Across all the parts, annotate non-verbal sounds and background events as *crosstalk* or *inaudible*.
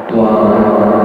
just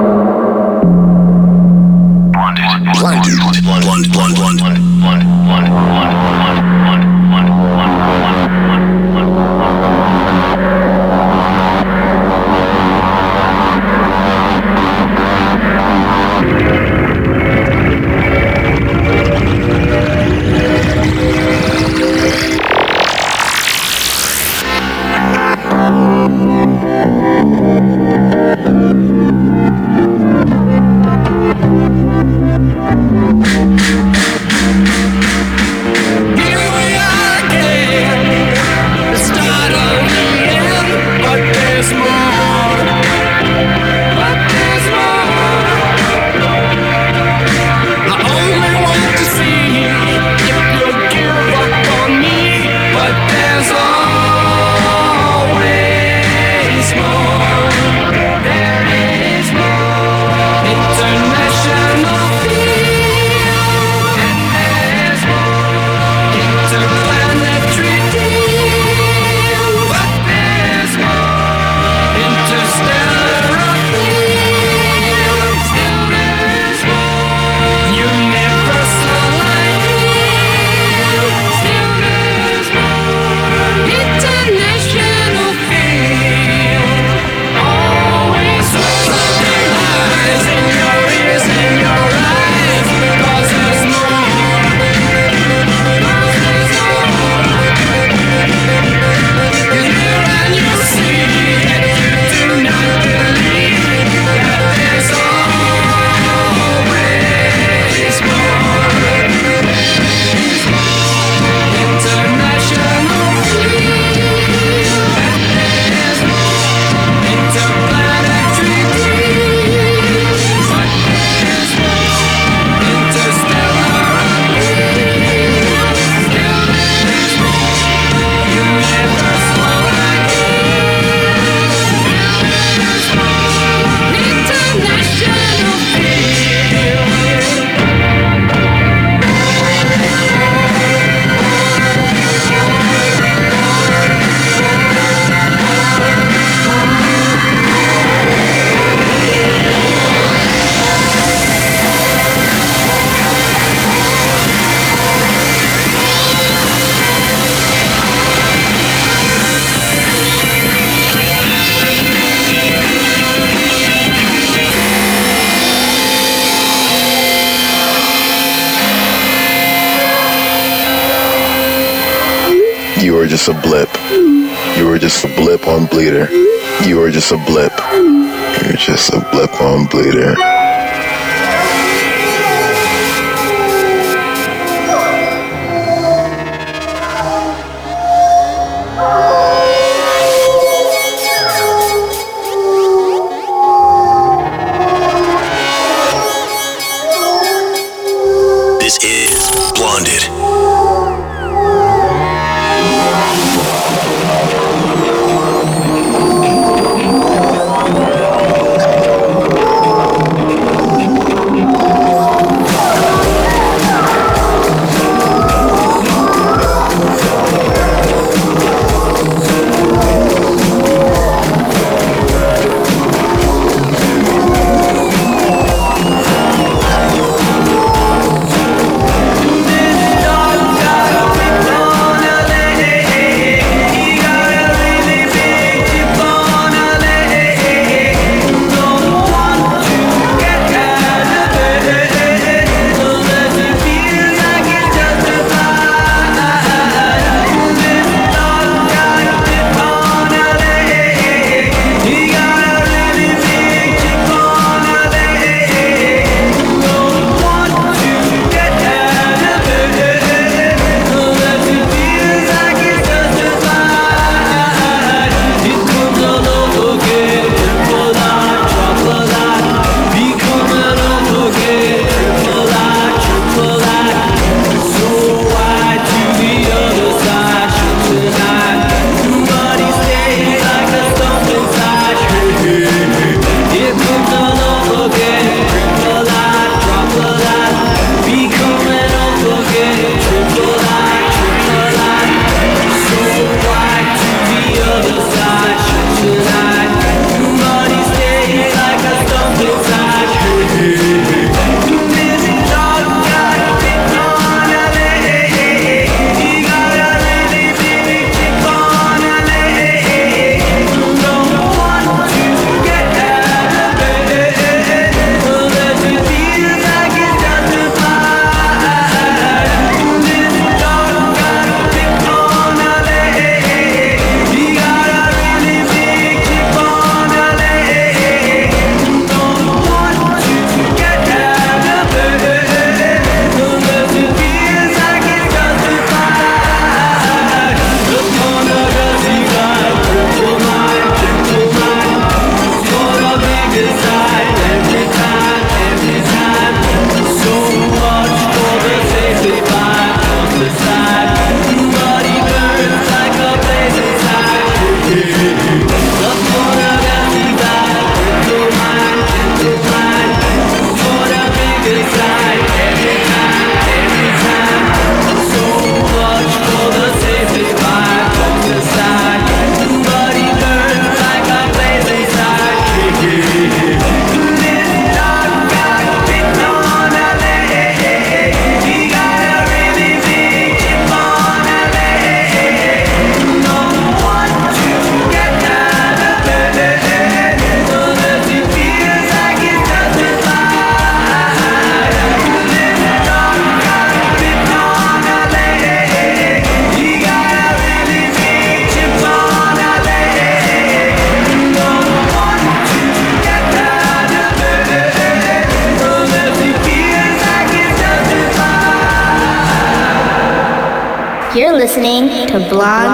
to Blonde.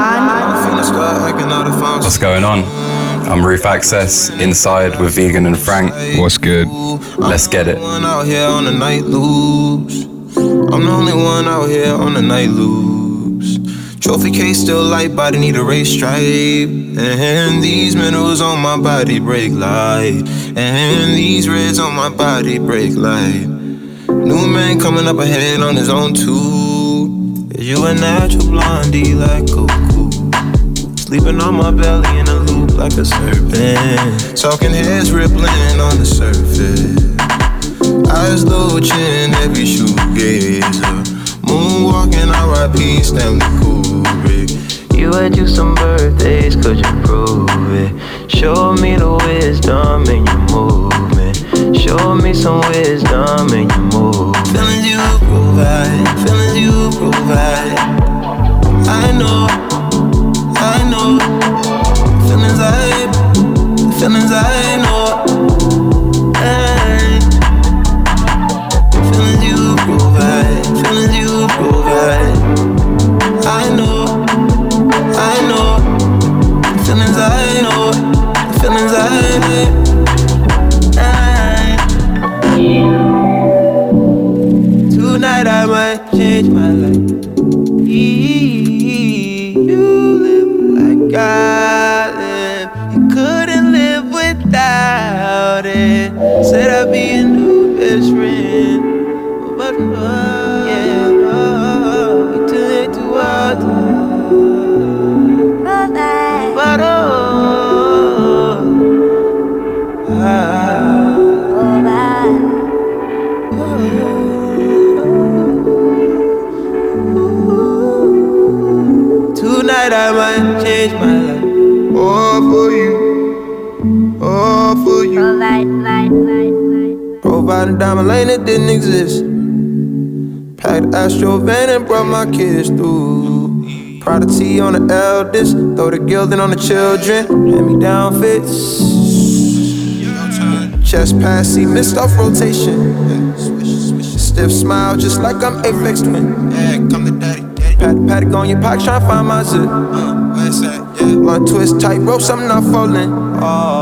What's going on? I'm Roof Access, inside with Vegyn and Frank. What's good? Let's get it. I'm the only one out here on the night loops. Trophy case still light, body need a race stripe. And these minerals on my body break light. And these reds on my body break light. New man coming up ahead on his own too. You a natural blondie like Goku? Sleeping on my belly in a loop like a serpent. Talking heads rippling on the surface. Eyes low, chin, heavy shoegazer. Moonwalking, R.I.P. Stanley Kubrick. You had you some birthdays, could you prove it? Show me the wisdom in your movement. Show me some wisdom in your movement. Feelings you provide, feelings you provide. I know, I know. Feelings I, feelings I lane that didn't exist. Packed Astro van and brought my kids through. T on the eldest, throw the gilding on the children. Hand me down fits. Chest pass, see missed off rotation. Stiff smile, just like I'm Aphex Twin. Yeah, come to daddy. Pat, paddock on your pocket, tryna find my zip. Uh, One twist, tight ropes, I'm not falling. Oh.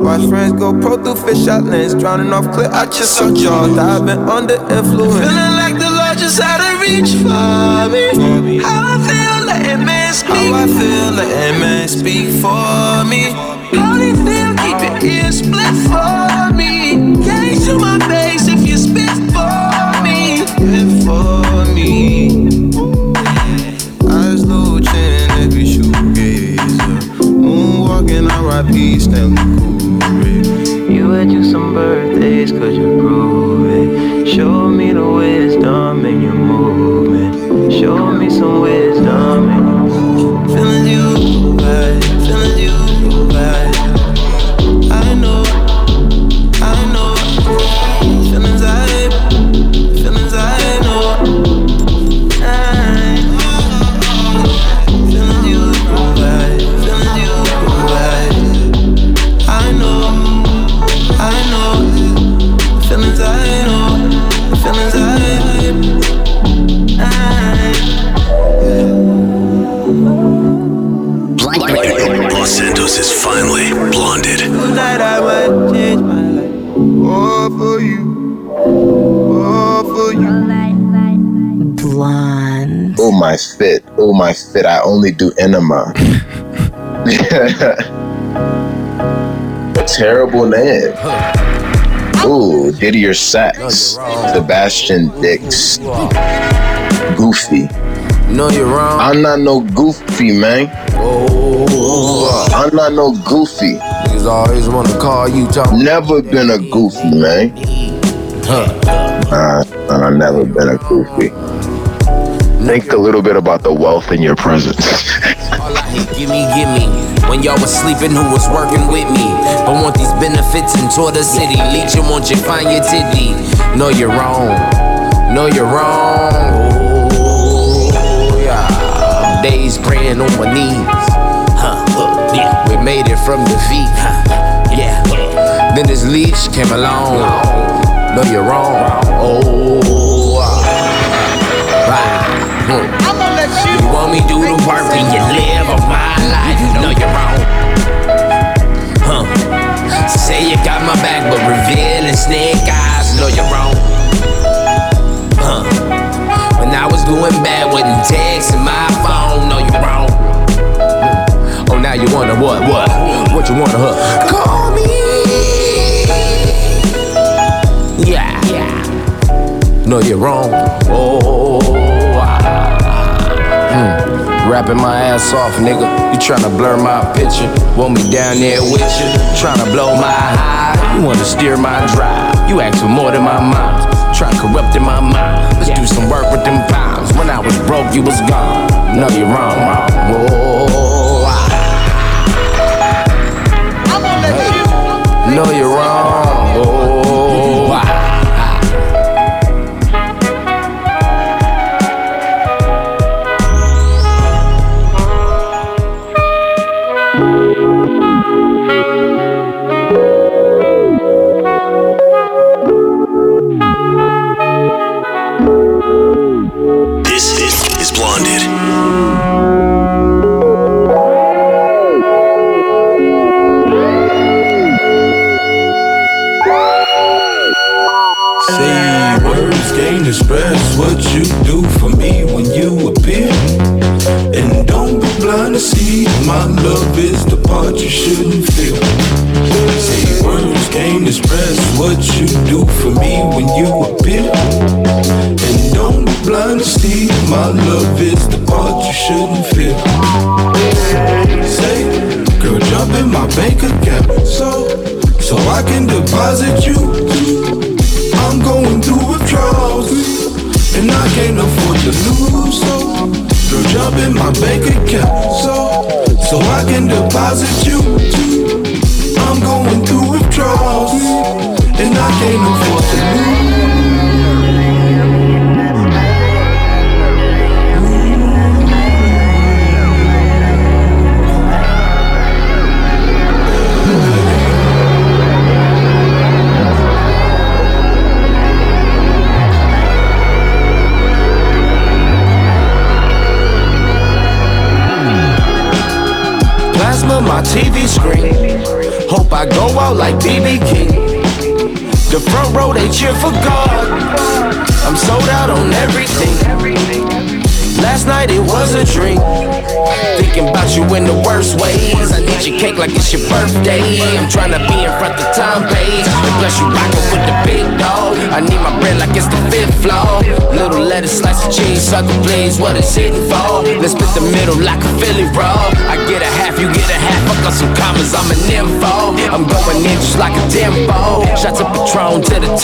Watch friends go pro through fish out lens, drowning off cliff. I just saw jaws diving under influence. Feeling like the Lord just had to reach for me. How I feel, letting man speak. How I feel, letting man speak for me. How they feel, keep your ears split for me. Can't to my face if you spit for me. Spit for me. Moonwalking, R.I.P. Stanley Had you some birthdays, could you prove it? Show me the wisdom in your movement. Show me some wisdom in your movement. Oh my fit. I only do enema. *laughs* Terrible name. Ooh, Didier Sacks. Sebastian Dix. Goofy. No, you're wrong. I'm not no goofy, man. I'm not no goofy. Niggas always wanna call you talking. Never been a goofy, man. Uh, I've never been a goofy. Think a little bit about the wealth in your presence. I gimme, gimme. When y'all was sleeping, who was working with me? But want these benefits and tour the city. Leeching, want you find your titty. No, you're wrong. No, you're wrong. Oh, yeah. Days praying on my knees. Huh, uh, yeah. We made it from defeat. Huh, yeah. Then this leech came along. No, you're wrong. Oh, ah. Right. Hmm. You want me do the work and you live of my life. No, you're wrong. Huh. Say you got my back, but revealing snake eyes. No, you're wrong. Huh. When I was doing bad, wasn't texting my phone. No, you're wrong. Oh, now you wanna what? What? What you wanna, huh? Call me. Yeah. yeah. No, you're wrong. Oh. Hmm. Rapping my ass off, nigga. You tryna blur my picture. Want me down there with you. Tryna blow my high. You wanna steer my drive. You ask for more than my mind. Try corrupting my mind. Let's do some work with them pounds. When I was broke, you was gone. No, you're wrong, wrong. Whoa. Hey. No, you're wrong.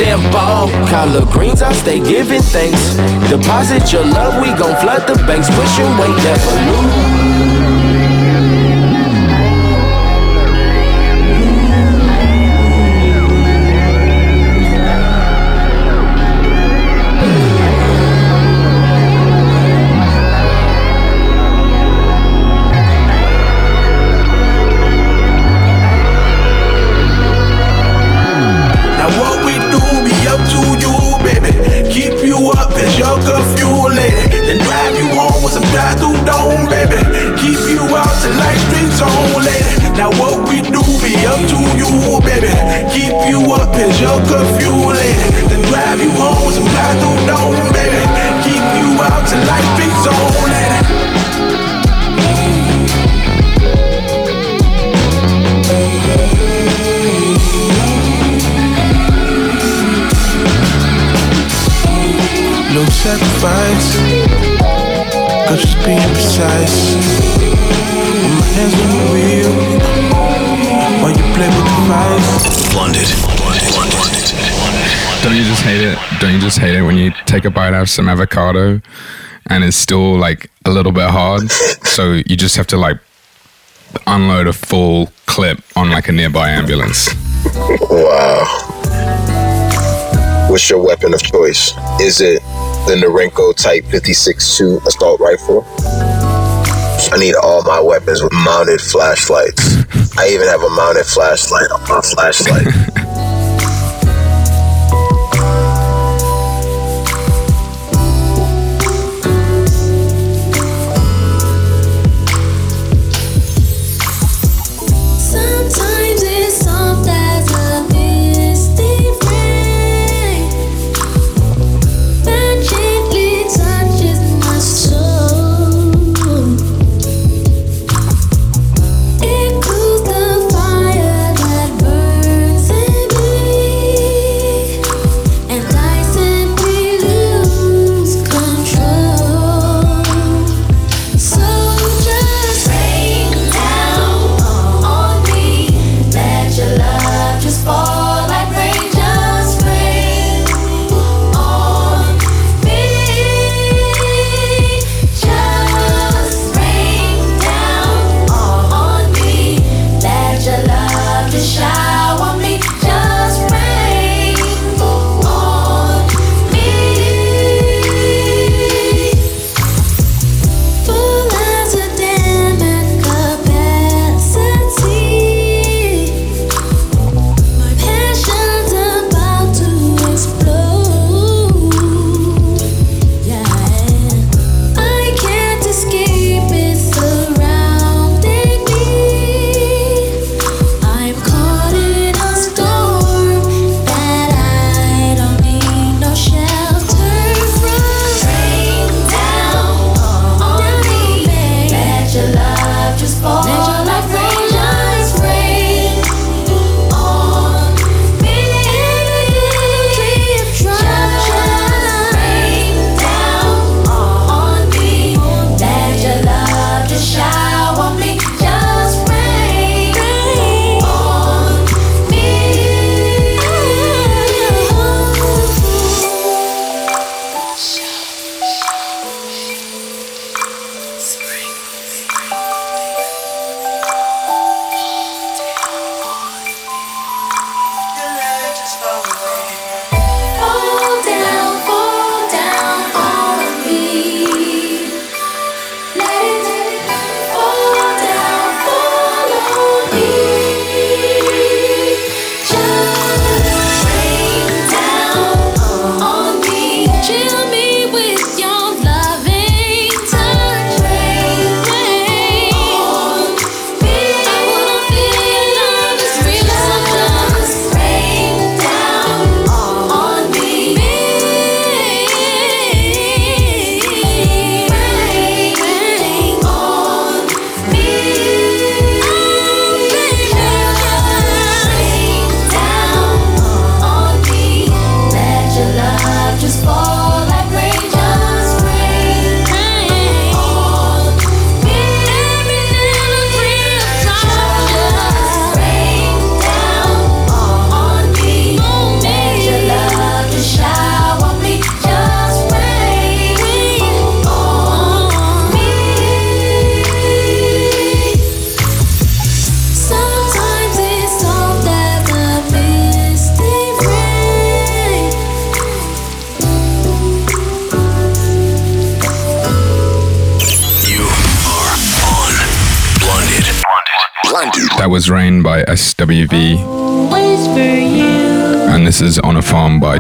To the. Collard greens, I stay giving thanks. Deposit your love, we gon' flood the banks. Push and wait, never lose. Sacrifice, cause just being precise. My hands on the wheel while you play with the vice. Blonded. Blonded. Don't you just hate it? Don't you just hate it when you take a bite out of some avocado and it's still like a little bit hard? *laughs* so you just have to like unload a full clip on like a nearby ambulance. Wow. What's your weapon of choice? Is it the Norinco Type 56-2 assault rifle? I need all my weapons with mounted flashlights. I even have a mounted flashlight on my flashlight. *laughs*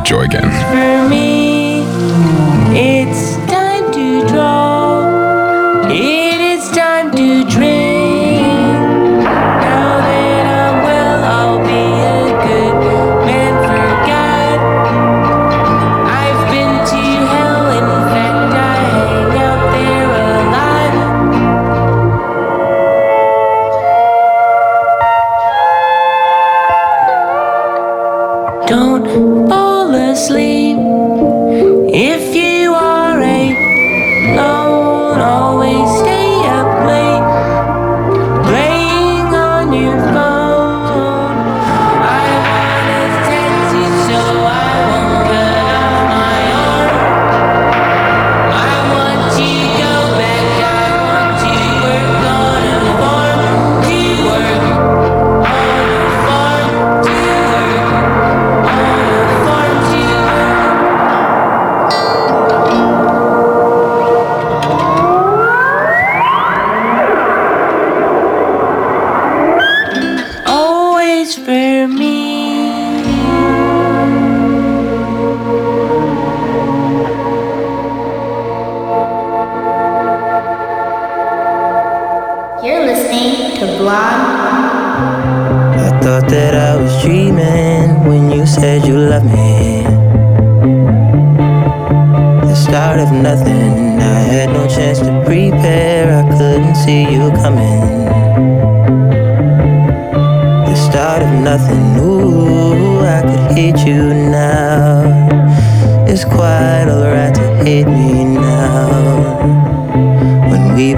joy again.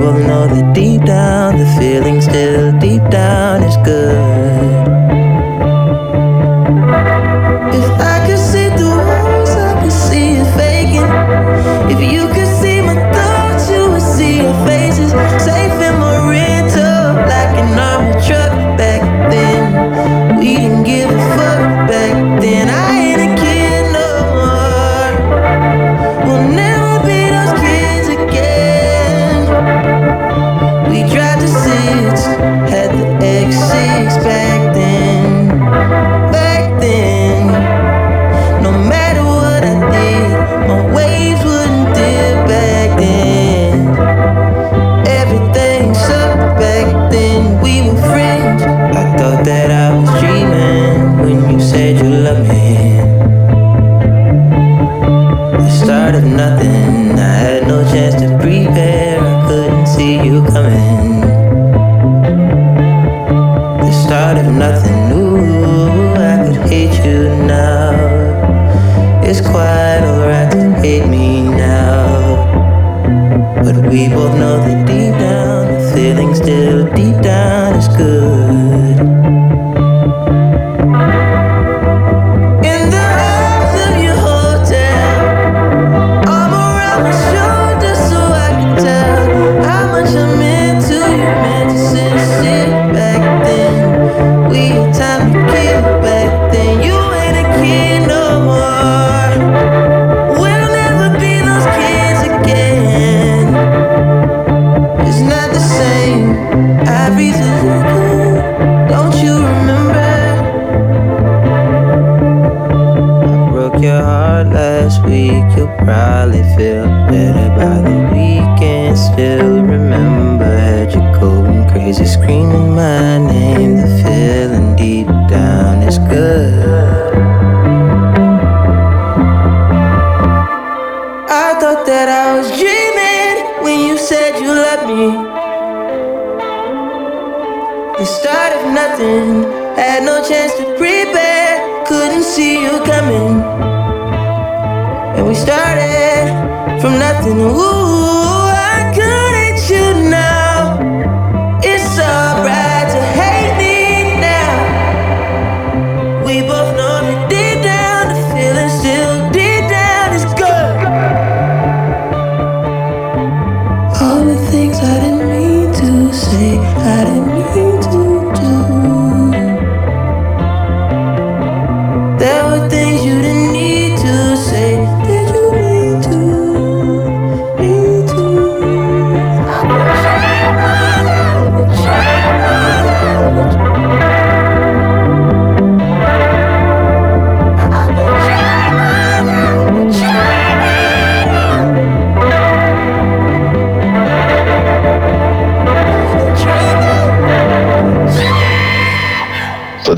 will know that deep down the feeling still deep down is good.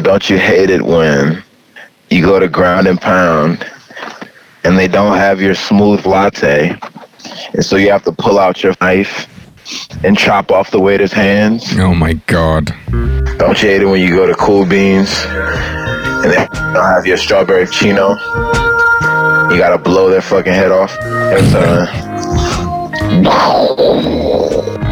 Don't you hate it when you go to ground and pound and they don't have your smooth latte? And so you have to pull out your knife and chop off the waiter's hands. Oh my God. Don't you hate it when you go to Cool Beans and they don't have your strawberry chino? You gotta blow their fucking head off. *laughs*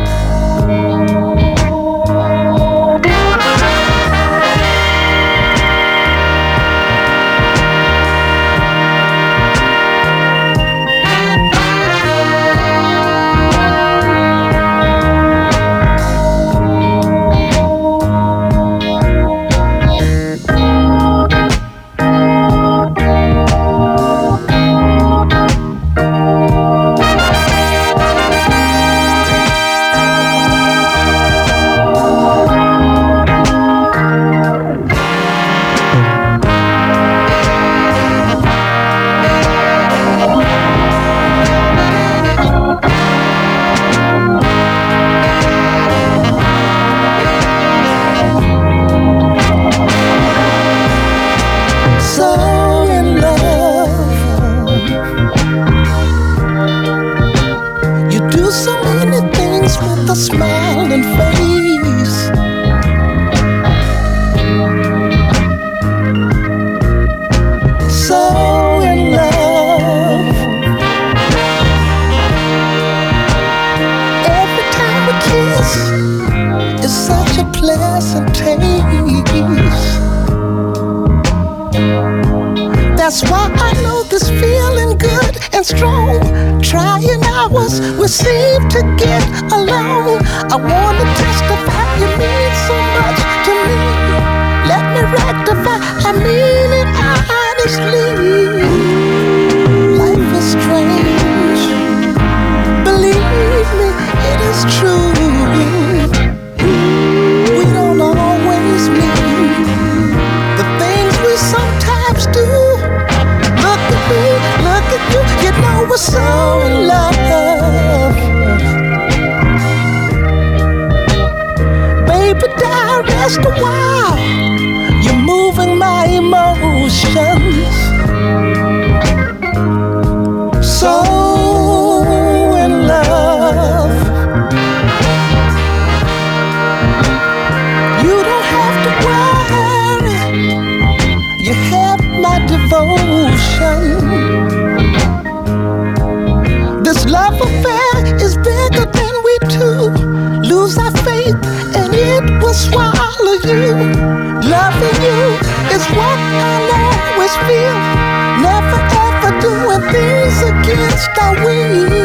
that we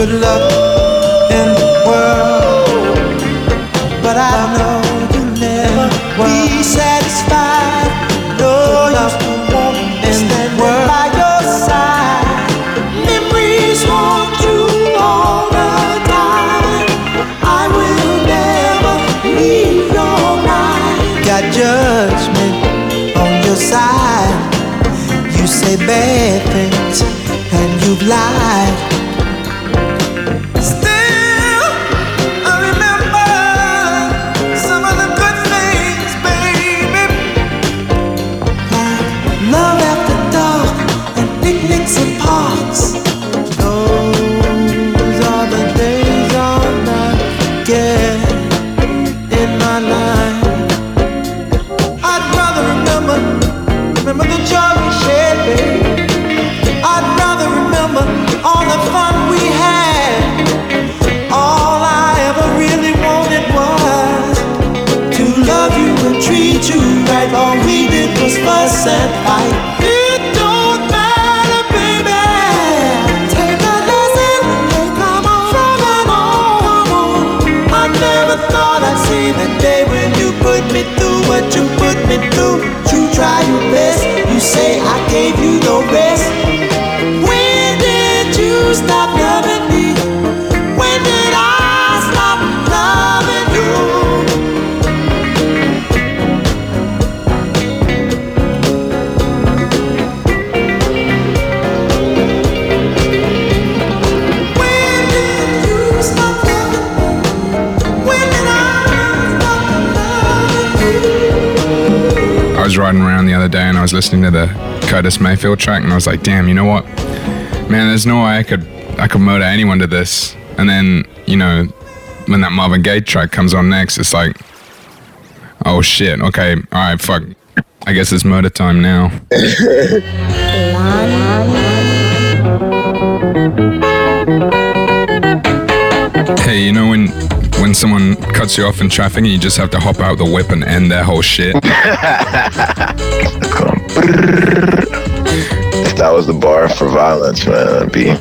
Good luck say I gave you no rest. When did you stop other day and I was listening to the Curtis Mayfield track and I was like, damn, you know what? Man, there's no way I could I could murder anyone to this. And then, you know, when that Marvin Gaye track comes on next, it's like, oh shit, okay, alright, fuck. I guess it's murder time now. *laughs* Hey, you know when when someone cuts you off in traffic and you just have to hop out the whip and end their whole shit? If *laughs* that was the bar for violence, man, it'd be.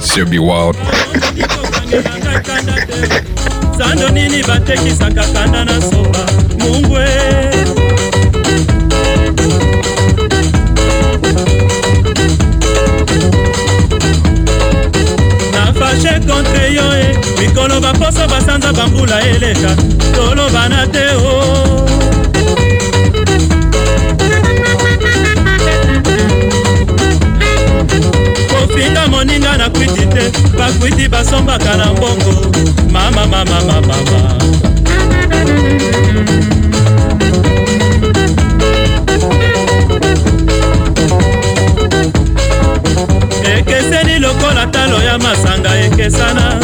Should be wild. Nafashe kontre yo e mikolo baposo basanza bambula eleka. Tolobana te o kofinga moninga na kwiti te bakwiti basombaka na mbongo. Mama mama mama mama masanga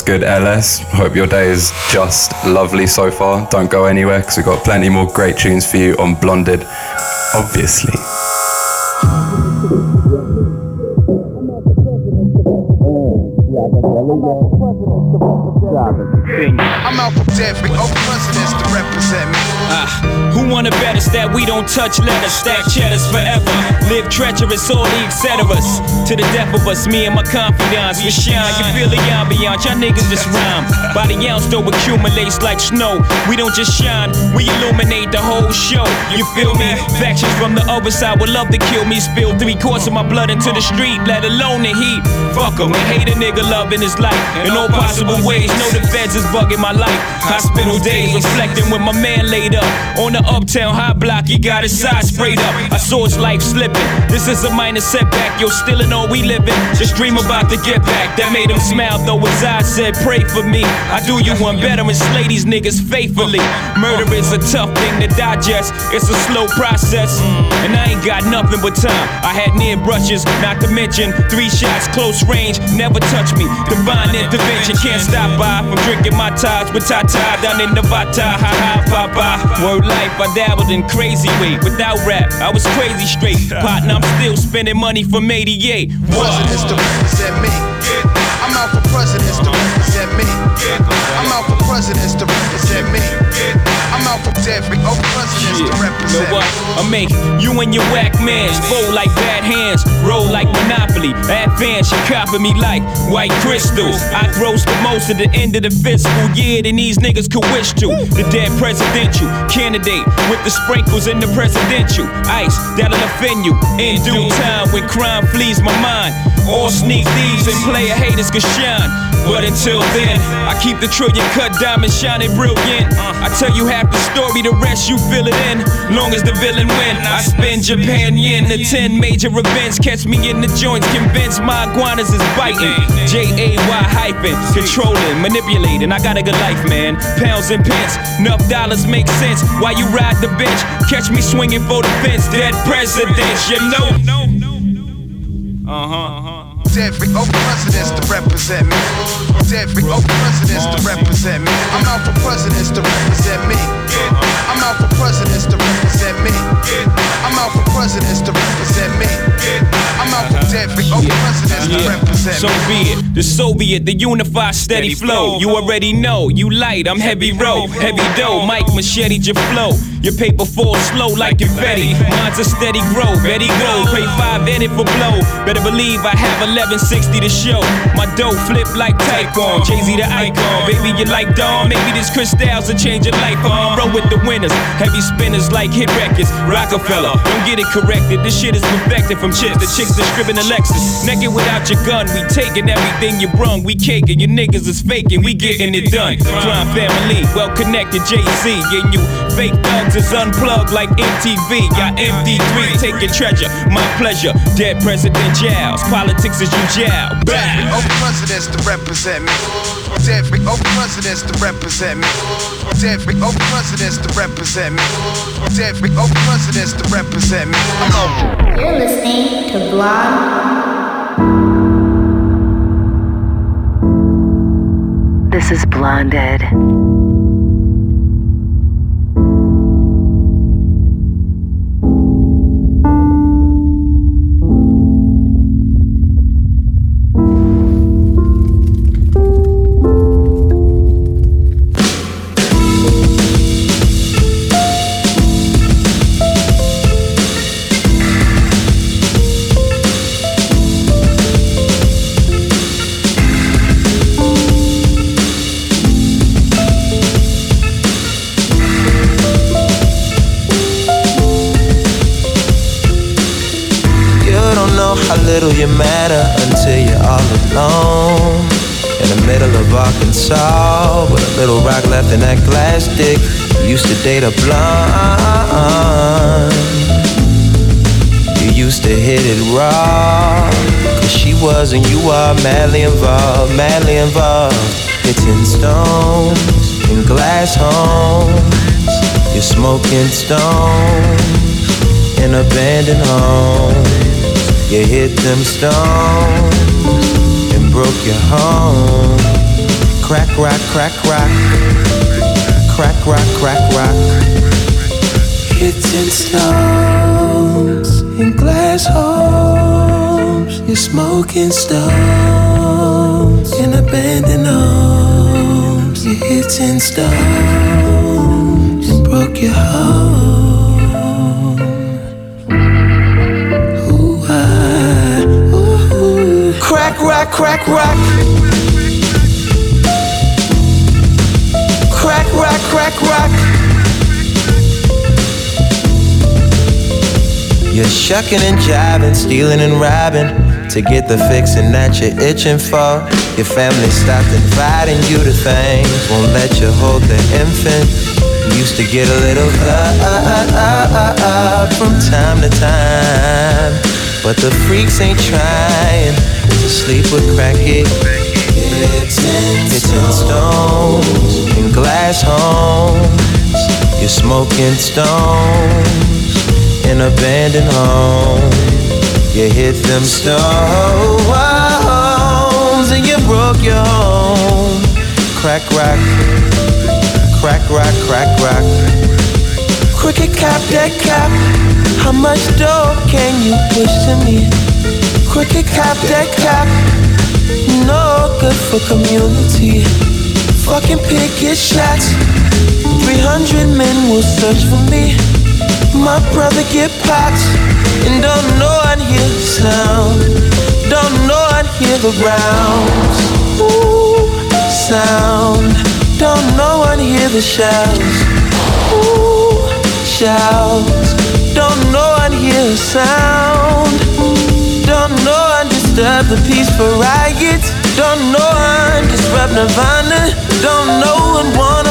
What's good, LS? Hope your day is just lovely so far. Don't go anywhere because we've got plenty more great tunes for you on Blonded, obviously. I'm out for every old presidents to represent me. Who wanna bet us that we don't touch letters, stack cheddars forever? Live treacherous, all the etceteras. To the death of us, me and my confidants, we shine. You feel the ambiance, y'all niggas just rhyme. By the ounce, though, accumulates like snow. We don't just shine, we illuminate the whole show. You feel me? Factions from the other side would love to kill me. Spill three quarts of my blood into the street, let alone the heat. Fuck Fuck 'em and hate a nigga loving his life in all possible ways. Know the feds is bugging my life. Hospital days, reflecting when my man laid up on the uptown high block. He got his side sprayed up. I saw his life slipping. This is a minor setback. Yo, still in all we living. Just dream about the get back. That made him smile, though his eyes said, Pray for me. I do you one better and slay these niggas faithfully. Murder is a tough thing to digest. It's a slow process. And I ain't got nothing but time. I had near brushes, not to mention three shots, close range. Never touch me. Divine intervention can't stop by from drinking mai tais with Tata down in Nevada. Ha ha, papa. Word life, I dabbled in crazy way. Without rap, I was crazy straight. *laughs* Partner, I'm still spending money from 88. Presidents to represent me. I'm out for presidents to represent me. I'm out for presidents to represent me. I'm out for every old presidents to Know what? I make you and your whack mans fold like bad hands, roll like Monopoly. Fans should copy me like white crystals. I gross the most at the end of the fiscal year than these niggas could wish to. The dead presidential candidate with the sprinkles in the presidential ice that'll offend you in due time when crime flees my mind. All sneak thieves and player haters can shine. But until then, I keep the trillion cut diamond shining brilliant. I tell you half the story, the rest you fill it in. Long as the villain win, I spend Japan yen to 10 major events. Catch me in the joints, convince my iguanas is biting. J A Y hyphen, controlling, manipulating. I got a good life, man. Pounds and pence, enough dollars make sense. While you ride the bench, catch me swinging for the fence. Dead presidents, you know. Uh huh. Every old oh, presidents to represent me. Every old oh, presidents to represent me. I'm out for presidents to represent me. I'm out for presidents to represent me. I'm out for presidents to represent me. I'm out for every old oh, presidents to represent So be it. The Soviet, the unified steady flow. You already know. You light, I'm heavy row. Heavy dough, Mike machete your flow. Your paper falls slow like confetti. Mine's a steady grow. Betty go. Pay five in it for blow. Better believe I have 1160 to show. My dough flip like Tycoon. Jay Z the icon. Baby, you like Dawn. Maybe this crystals will change your life. on. Roll with the winners. Heavy spinners like hit records. Rockefeller. Don't get it corrected. This shit is perfected from chicks to chicks stripping the Lexus. Naked without your gun. We taking everything you brung. We caking. Your niggas is faking. We getting it done. Crime family. Well connected. Jay Z. And you fake thugs is unplugged like MTV. Got MD3. Taking treasure. My pleasure. Dead President presidentials. Politics is you jail. Every Bah! old presidents to represent me. Every old presidents to represent me. Every old presidents to represent me. Every old presidents to represent me. I'm over. You're listening to Blonde. This is Blonded. Little rock left in that glass dick. Used to date a blonde. You used to hit it raw. Cause she was and you are madly involved, madly involved. Hitting stones in glass homes. You're smoking stones in abandoned homes. You hit them stones and broke your home. Crack rock, crack rock. Crack rock, crack rock. Hitting stones in glass homes. You're smoking stones in abandoned homes. You're hitting stones and broke your home. Ah, ooh. Crack rock, crack rock. Crack rock, rock. You're shucking and jiving, stealing and robbing to get the fixin' that you're itching for. Your family stopped inviting you to things, won't let you hold the infant. You used to get a little love from time to time, but the freaks ain't trying to sleep with crackhead. It's hitting stones in glass homes. You're smoking stones in abandoned home. You hit them stones and you broke your home. Crack rock, crack rock, crack rock. Cricket cap that cap. How much dough can you push to me? Cricket cap that cap. No good for community. Fucking pick shots. 300 men will search for me. My brother get popped and don't know I hear the sound. Don't know I hear the rounds. Ooh, sound. Don't know I hear the shouts. Ooh, shouts. Don't know I hear the sound. Don't know I disturb the peace for riots. Don't know I disrupt Nirvana. Don't know and wanna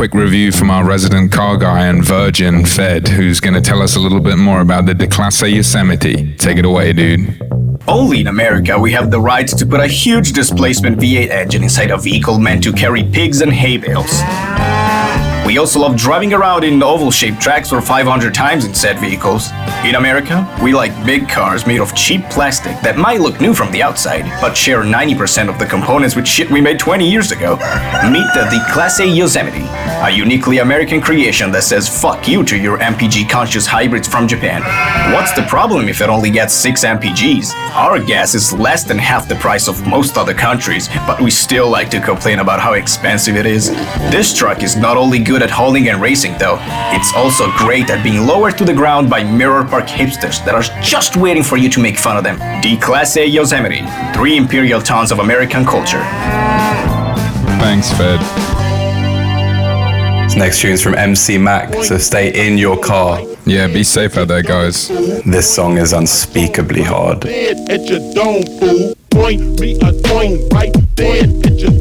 quick review from our resident car guy and virgin, Fed, who's going to tell us a little bit more about the Declasse Yosemite. Take it away, dude. Only in America we have the right to put a huge displacement V8 engine inside a vehicle meant to carry pigs and hay bales. We also love driving around in oval-shaped tracks for 500 times in said vehicles. In America, we like big cars made of cheap plastic that might look new from the outside, but share 90% of the components with shit we made 20 years ago. Meet the Declasse Yosemite, a uniquely American creation that says fuck you to your MPG conscious hybrids from Japan. What's the problem if it only gets 6 MPGs? Our gas is less than half the price of most other countries, but we still like to complain about how expensive it is. This truck is not only good at hauling and racing though, it's also great at being lowered to the ground by mirror park hipsters that are just waiting for you to make fun of them. Declasse Yosemite, three imperial towns of American culture. Thanks, Fed. This next tune's from MC Mac, so stay in your car. Yeah, be safe out there, guys. This song is unspeakably hard. dead at your dome, fool. Point me a coin right there at your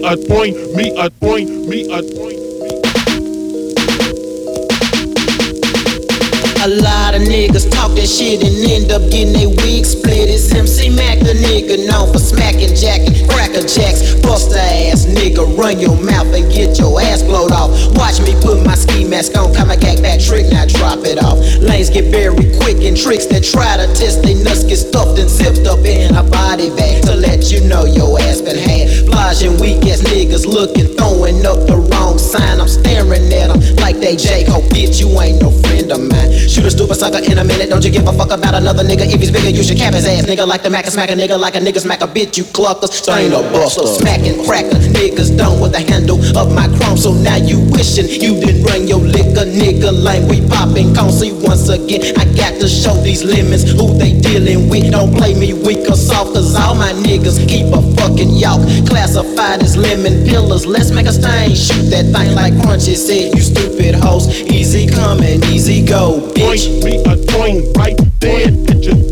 me a point, me a point, me a point. A lot of niggas talk that shit and end up getting they wig split. MC Mac, the nigga known for smacking jacking, cracker jacks, buster ass nigga. Run your mouth and get your ass blowed off. Watch me put my ski mask on, come a gag back trick, now drop it off. Lanes get very quick and tricks that try to test they nuts get stuffed and zipped up in a body bag to let you know your ass been had. Blage weak ass niggas looking, throwing up the wrong sign. I'm staring at them like they J. Hope, bitch, you ain't no friend of mine. Shoot a stupid sucker in a minute. Don't you give a fuck about another nigga? If he's bigger, you should cap his ass. Nigga like the Mac and smack a nigga like a nigga smack a bitch. You cluckers, stain a buster. Smacking cracker. Niggas done with the handle of my chrome. So now you wishing you didn't run your liquor, nigga. Like we popping. Come see once again. I got to show these lemons who they dealing with. Don't play me weak or soft, cause all my niggas keep a fucking yawk. Classified as lemon pillars, let's make a stain. Shoot that thing like Crunchy said, you stupid hoes. Easy come and easy go, bitch. Point me a coin right there at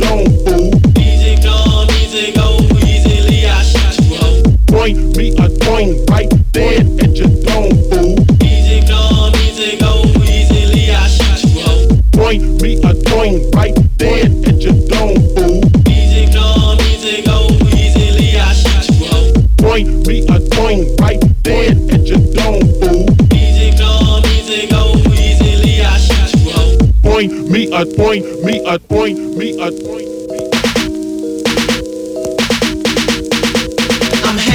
Point me a coin right there at your dome, fool. Easy come, easy go, easily I shot you up. Point me a coin right there at your dome, fool. Easy come, easy go, easily I shot you up. Point me a coin right there at your dome, fool. Easy come, easy go, easily I shot you up. Point me a point me a point me a point.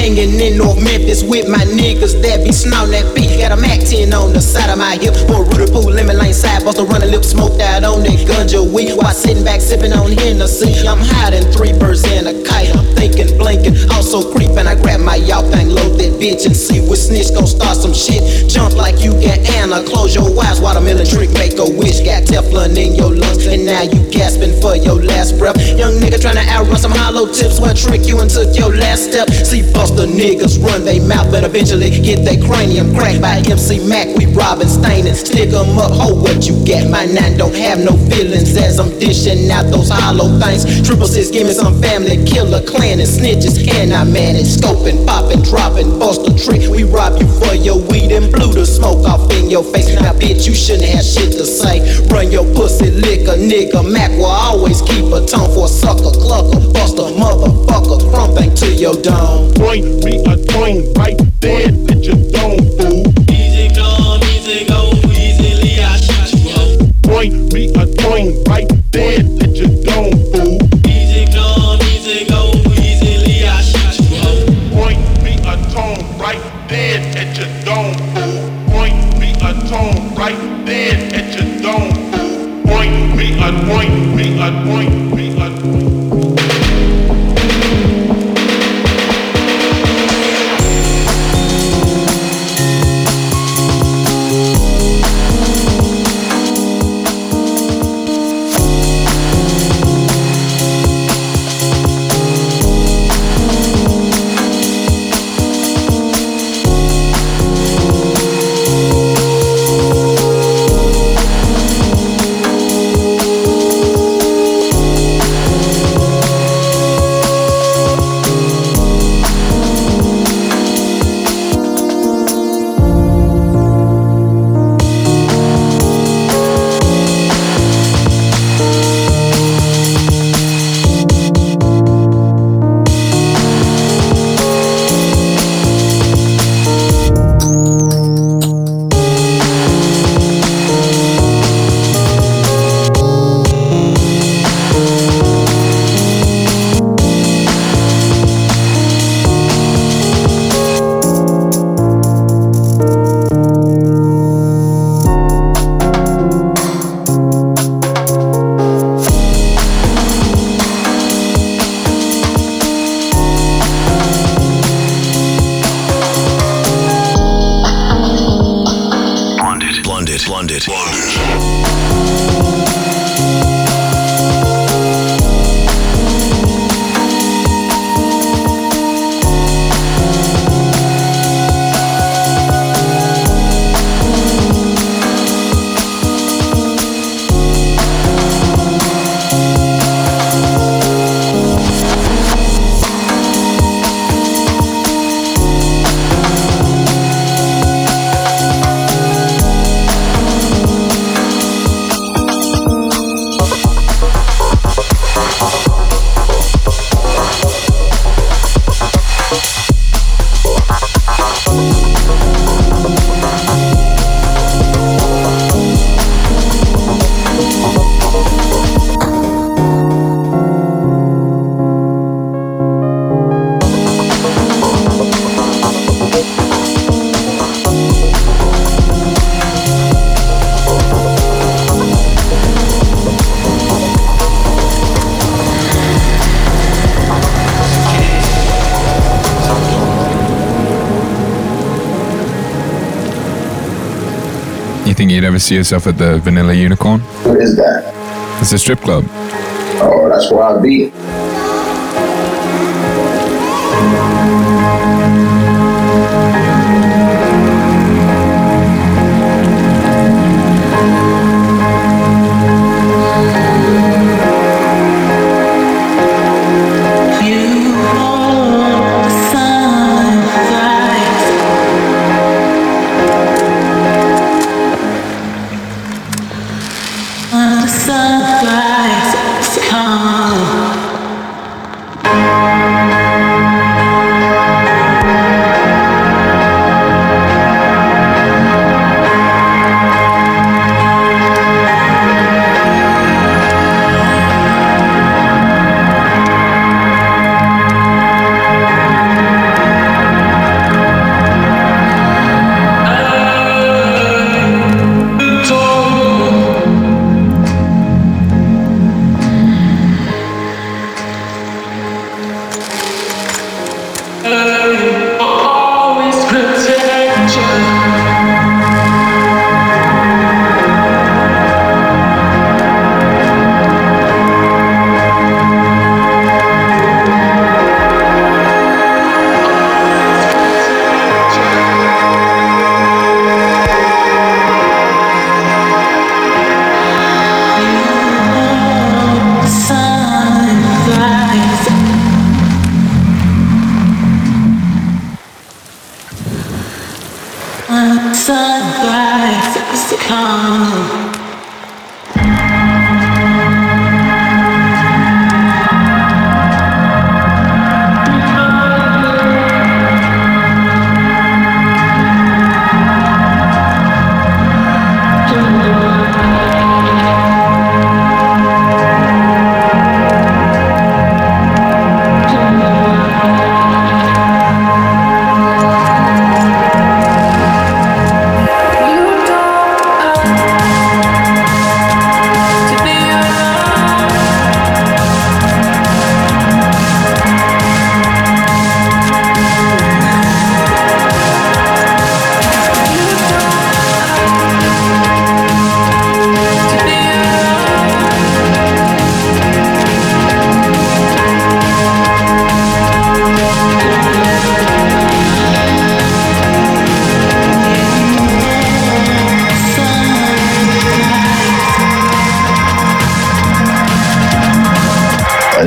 Hanging in North Memphis with my niggas that be snarling that beat. Got a Mac 10 on the side of my hip. For Rudy Pool, lemon lane side, bust a running lip, smoked out on that ganja weed. While sitting back sipping on Hennessy. I'm hiding three birds in a kite. I'm thinking, blinking, also creeping. I grab my y'all thing, load that bitch and see what snitch gon' start some shit. Jump like you got Anna, close your eyes, watermelon trick, make a wish. Got Teflon in your lungs, and now you gasping for your last breath. Young nigga tryna outrun some hollow tips, one trick you and took your last step. See, buster niggas run they mouth, but eventually get their cranium cracked by MC Mac. We robbing, staining, stick 'em up, hold what you get. My nine don't have no feelings as I'm dishing out those hollow things. Triple six, give me some family, killer clan and snitches. Can I manage? Scoping, popping, dropping, bust a trick. We rob you for your weed and blew the smoke off in your face. Now, bitch, you shouldn't have shit to say. Run your pussy, lick a nigga. Mac will always keep a tone for a sucker, clucker, buster, a motherfucker. Crump ain't to your dome. Point me a coin right there at your dome, fool. Easy come, easy go, easily I shot you up. Point me a coin right there think you'd ever see yourself at the Vanilla Unicorn? What is that? It's a strip club. Oh, that's where I'll be.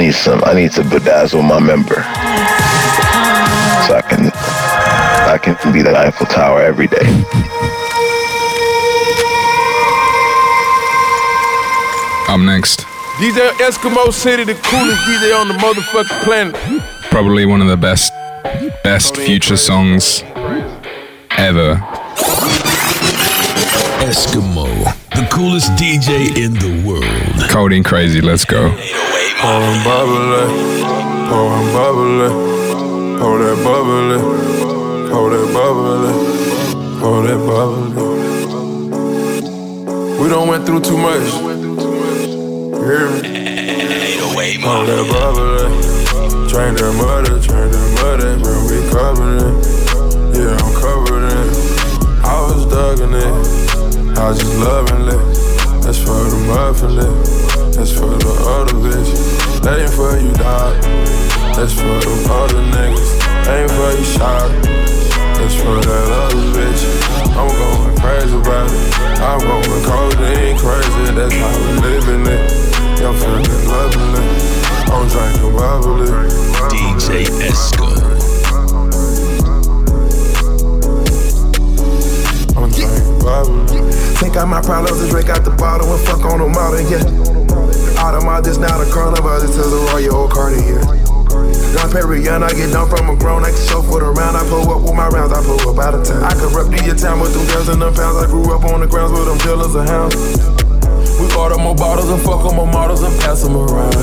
Need some. I need to bedazzle my member, so I can. I can be the Eiffel Tower every day. Up next, DJ Eskimo City, the coolest DJ on the motherfucking planet. probably one of the best, best future songs ever. Eskimo, the coolest DJ in the world. Codeine crazy. Let's go. Pouring bubbly, pouring bubbly, pour that bubbly, pour that bubbly, pour that bubbly. We don't went through too much. You hear me? Pour that bubbly, train that muddy, train that muddy, bro, we covered it. Yeah, I'm covered in. I was dugging it, I was just loving it. That's for the muffin it, that's for the other bitch. That ain't for you, dog. That's for them other niggas. That ain't for you, shot. That's for that other bitch. I'm going crazy about it. I'm going codeine crazy. That's how we living it. Y'all feeling loving it. I'm drinking bubbly. DJ Esco. I'm drinking bubbly. Think I might probably just break out the bottle and fuck on the model, yeah. Audemars, this now the this is a Royal Cartier. Dom Pérignon, I get done from a grown, I can show for the round. I pull up with my rounds, I pull up out of town. I could rep to your town with them girls and them pounds. I grew up on the grounds with them killers and hounds. We order more bottles and fuck on more models and pass them around.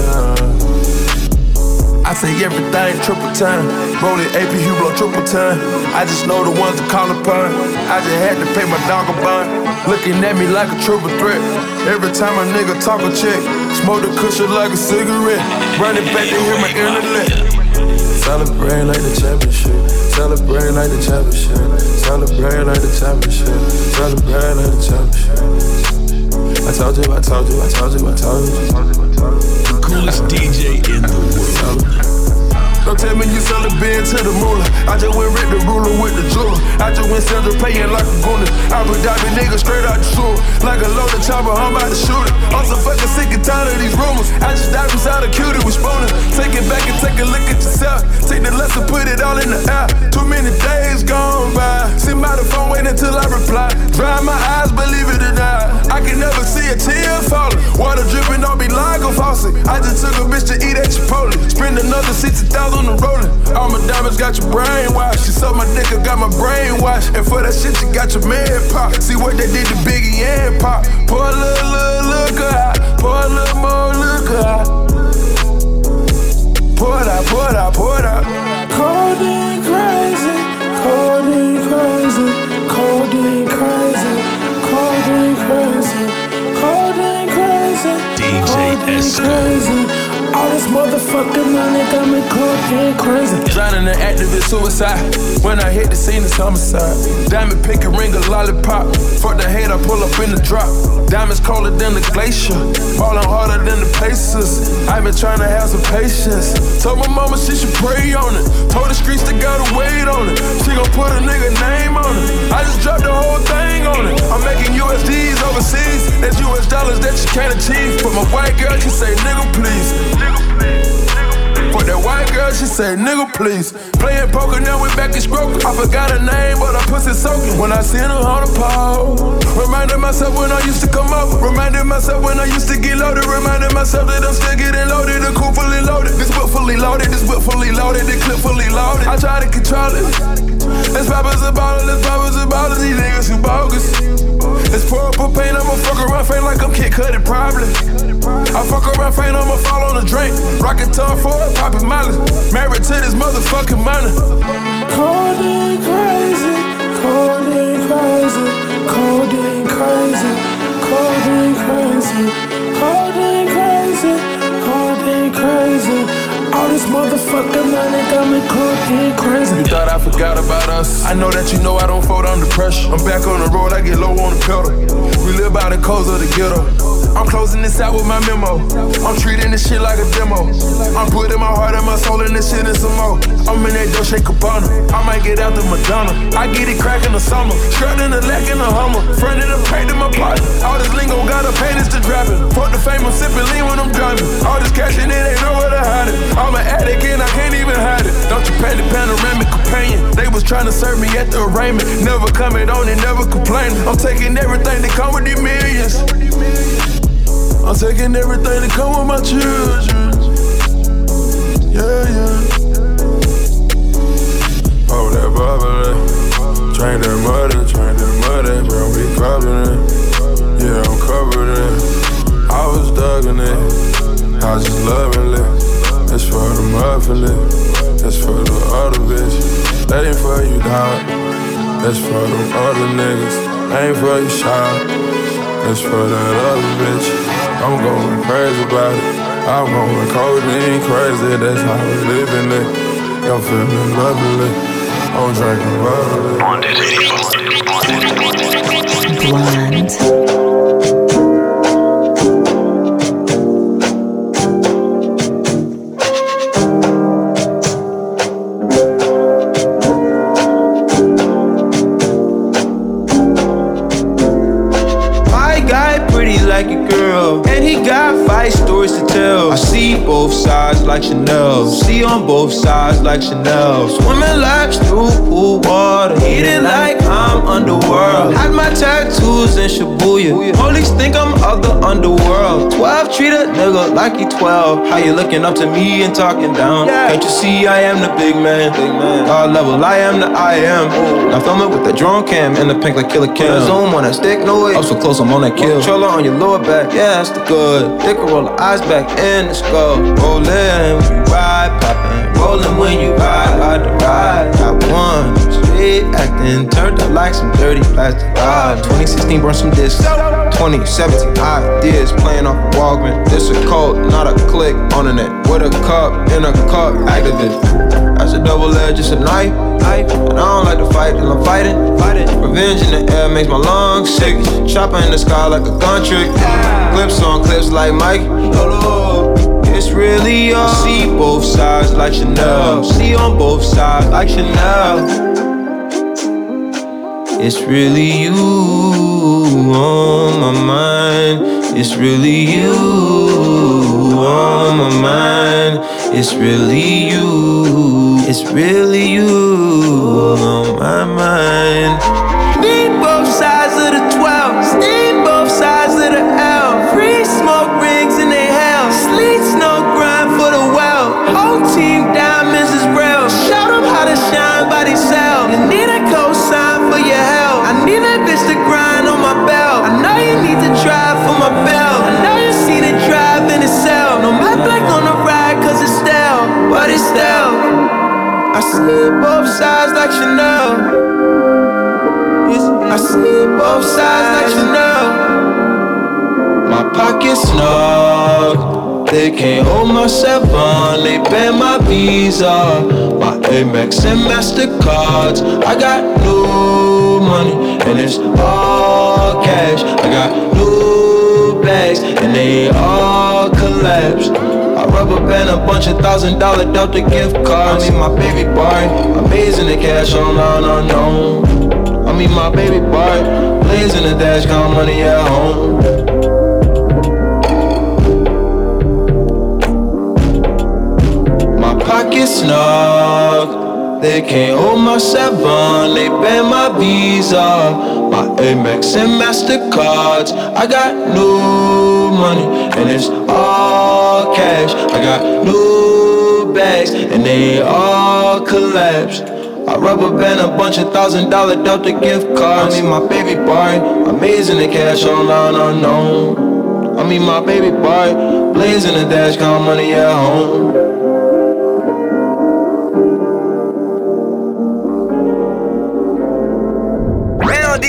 I say everything triple time. Roll it AP Hublot triple time. I just know the ones to call upon. I just had to pay my dog a bond. Looking at me like a triple threat. Every time a nigga talk a check, smoke the cushion like a cigarette. Run it back to hear my intellect. Celebrate like the championship. Celebrate like the championship. Celebrate like the championship. Celebrate like the championship. I told you, I told you, I told you, I told you. The coolest DJ in the world. Don't tell me you sell a bed to the moolah. I just went rid the ruler with the jeweler. I just went the paying like a gooner. I put Dobby nigga straight out the sewer. Like a loaded chopper, I'm about to shoot it. I'm so fucking sick and tired of these rumors. I just dive inside a cutie with spooner. Take it back and take a look at yourself. Take the lesson, put it all in the air. Too many days gone by. Sit by the phone, wait until I reply. Dry my eyes, believe it or not. I can never see a tear falling. Water dripping, don't be like a faucet. I just took a bitch to eat at Chipotle. Spend another 60,000 on the rolling. All my diamonds got your brain washed. She suck my dick, I got my brain washed. And for that shit, you got your man pop. See what they did to Biggie and Pop. Pour a little, little, look out. Pour a little more, look out. Pour it out, pour it out, pour it out. Motherfucking money got me codeine crazy. Drowning in activist suicide. When I hit the scene, it's homicide. Diamond pick a ring, a lollipop. Fuck the hate, I pull up in the drop. Diamonds colder than the glacier. Falling harder than the Pacers. I've been trying to have some patience. Told my mama she should pray on it. Told the streets they gotta wait on it. She gon' put a nigga name on it. I just dropped the whole thing on it. I'm making USDs overseas. That's US dollars that you can't achieve. But my white girl, she say, nigga, please. For that white girl, she say, nigga, please. Playing poker, now we back in stroke. I forgot her name, but her pussy soaking. When I seen her on the pole. Reminded myself when I used to come over. Reminded myself when I used to get loaded. Reminded myself that I'm still getting loaded. The coupe fully loaded. This whip fully loaded. This whip fully loaded. The clip fully loaded. I try to control it. Let's pop us a bottle. Let's pop us a bottle. These niggas who bogus. Up a paint. I'ma fuck around, faint like I'm Kid Cudi, probably. I fuck around, faint. I'ma fall on the drink. Rockin' tongue for it, poppin' molly. Married to this motherfucking money. Codeine crazy, codeine crazy, codeine crazy, codeine crazy, codeine crazy, codeine crazy. All this motherfucking money got me codeine crazy. You thought I forgot about us? I know that you know I don't fold under pressure. I'm back on the road, I get low on the pedal. We live by the codes of the ghetto. I'm closing this out with my memo. I'm treating this shit like a demo. I'm putting my heart and my soul in this shit and some more. I'm in that Dolce Gabbana. I might get out the Madonna. I get it crack in the summer. In the leg in the Hummer. Friend of the paint in my pocket. All this lingo got a pain is to driving. Fuck the fame, I'm sipping lean when I'm driving. All this cash in it ain't nowhere to hide it. I'm an addict and I can't even hide it. Don't you pay the panoramic companion? They was trying to serve me at the arraignment. Never coming on and never complaining. I'm taking everything that come with these millions. I'm taking everything that come with my children. Yeah, yeah. Oh, that bubbly. Train that muddy, train that muddy, bro. We covered it. Yeah, I'm covered in. I was dugging it. I just loving it. That's for the muffin it. That's for the other bitch. That ain't for you, dog. That's for them other niggas. Ain't for you, shot. That's for that other bitch. I'm going crazy about it. I'm going codeine crazy. That's how we living it. I'm feeling lovely. I'm drinking bubbly. Blonde. Both sides like Chanel, see on both sides like Chanel. Swimming laps through pool water, eating like I'm underworld. Had my tattoos in Shibuya, police think I'm of the underworld. 12 treat a nigga like he 12. How you looking up to me and talking down? Can't you see I am the big man? Big man. God level, I am the I am. Oh. Now film it with the drone cam and the pink like Killer cam. Zoom on that stick, no way. I'm so close, I'm on that kill. Controller on your lower back, yeah, that's the good. Thicker roll the eyes back in the skull. Rollin' when you ride, poppin'. Rollin' when you ride, ride the ride. Got one, straight acting. Turned up like some dirty plastic. Ah, 2016 burn some discs. 2017 ideas playing off of Walgreens. This a cult, not a click on the net. With a cup in a cup, activist. That's a double edge, it's a knife. And I don't like to fight till I'm fighting. fighting. Revenge in the air makes my lungs sick. Chopper in the sky like a gun trick. Clips on clips like Mike. It's really you. I see both sides like Chanel. See on both sides like Chanel. It's really you on my mind. It's really you on my mind. It's really you. It's really you on my mind. Stale. I see both sides like Chanel. I see both sides like Chanel. My pockets snug. They can't hold my seven. They ban my Visa. My Amex and Mastercards. I got new money and it's all cash. I got new bags and they all collapsed. I rubber band a bunch of thousand dollar Delta gift cards. I mean my baby boy, amazing the cash online unknown. I mean my baby boy, blazing the dash, count money at home. My pockets snug, they can't hold my seven, they ban my Visa, my Amex and Mastercards. I got new money and it's all cash. I got new bags and they all collapsed. I rubber band a bunch of thousand dollar Delta gift cards. I mean my baby boy, amazing the cash online unknown. I mean my baby boy, blazing the dash, count money at home.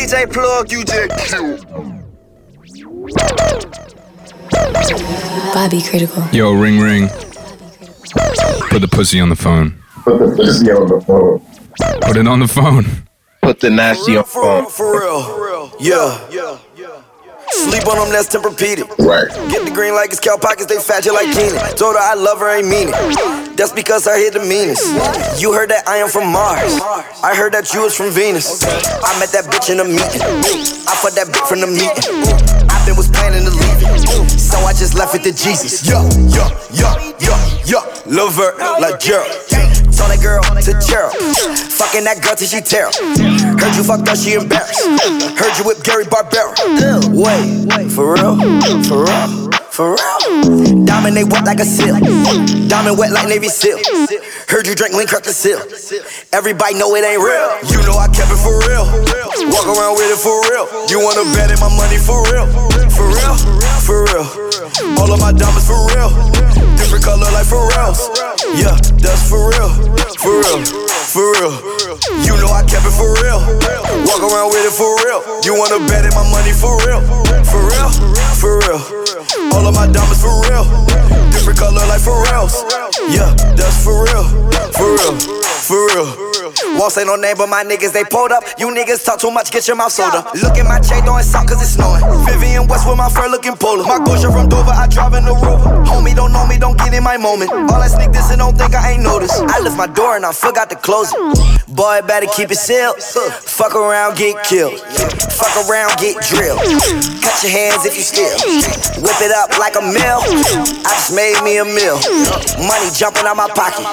DJ Plug, you Bobby Critical. Yo, ring ring. Put the pussy on the phone. Put the pussy on the phone. Put it on the phone. Put the nasty on the phone. For real. for real. Yeah. Sleep on them, that's Tempur-Pedic. Right. Get the green like it's cow pockets, they fat you like Keenan. Told her I love her, ain't mean it. That's because I hit the meanest. You heard that I am from Mars. I heard that you was from Venus. I met that bitch in a meeting. I fucked that bitch from the meeting. I been was planning to leave it. So I just left it to Jesus. Yo, yo, yo, yo, yo. Love her like Gerald. Told that girl to Gerald. Fucking that girl till she tear. Heard you fucked up, she embarrassed. Heard you with Gary Barbera. Wait, for real? For real? For real? Diamond they wet like a seal. Diamond wet like Navy SEAL. Heard you drink lean, crack the seal. Everybody know it ain't real. You know I kept it for real. Walk around with it for real. You wanna bet in my money for real? For real? For real? All of my diamonds for real. Different color like Pharrell's. Yeah, that's for real. For real. For real. You know I kept it for real. Walk around with it for real. You wanna bet in my money for real? For real? For real. All of my diamonds for real. Different color like Pharrell's. Yeah, that's for real. For real. For real. Won't say no name, but my niggas, they pulled up. You niggas talk too much, get your mouth soda. Look at my chain throwing salt cause it's snowing. Vivian West with my fur looking polar. My Gosha from Dover, I drive in the rover. Homie, don't know me, don't get in my moment. All I sneak this and don't think I ain't noticed. I lift my door and I forgot to close it. Boy, better keep it sealed. Fuck around, get killed. Fuck around, get drilled. Cut your hands if you steal. Whip it up like a mill. I just made me a meal. Money jumping out my pocket.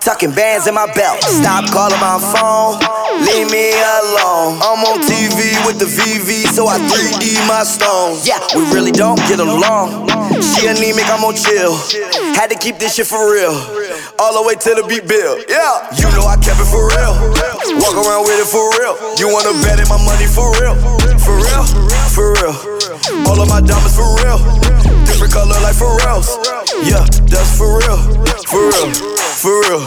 Tucking bands in my belt. Stop calling my phone. Leave me alone. I'm on TV with the VV, so I 3D my stones. Yeah, we really don't get along. She anemic, I'm on chill. Had to keep this shit for real. All the way to the beat bill. Yeah, you know I kept it for real. Walk around with it for real. You wanna bet in my money for real? For real? For real. All of my diamonds for real. Different color like Pharrell's. Yeah, that's for real. For real. For real.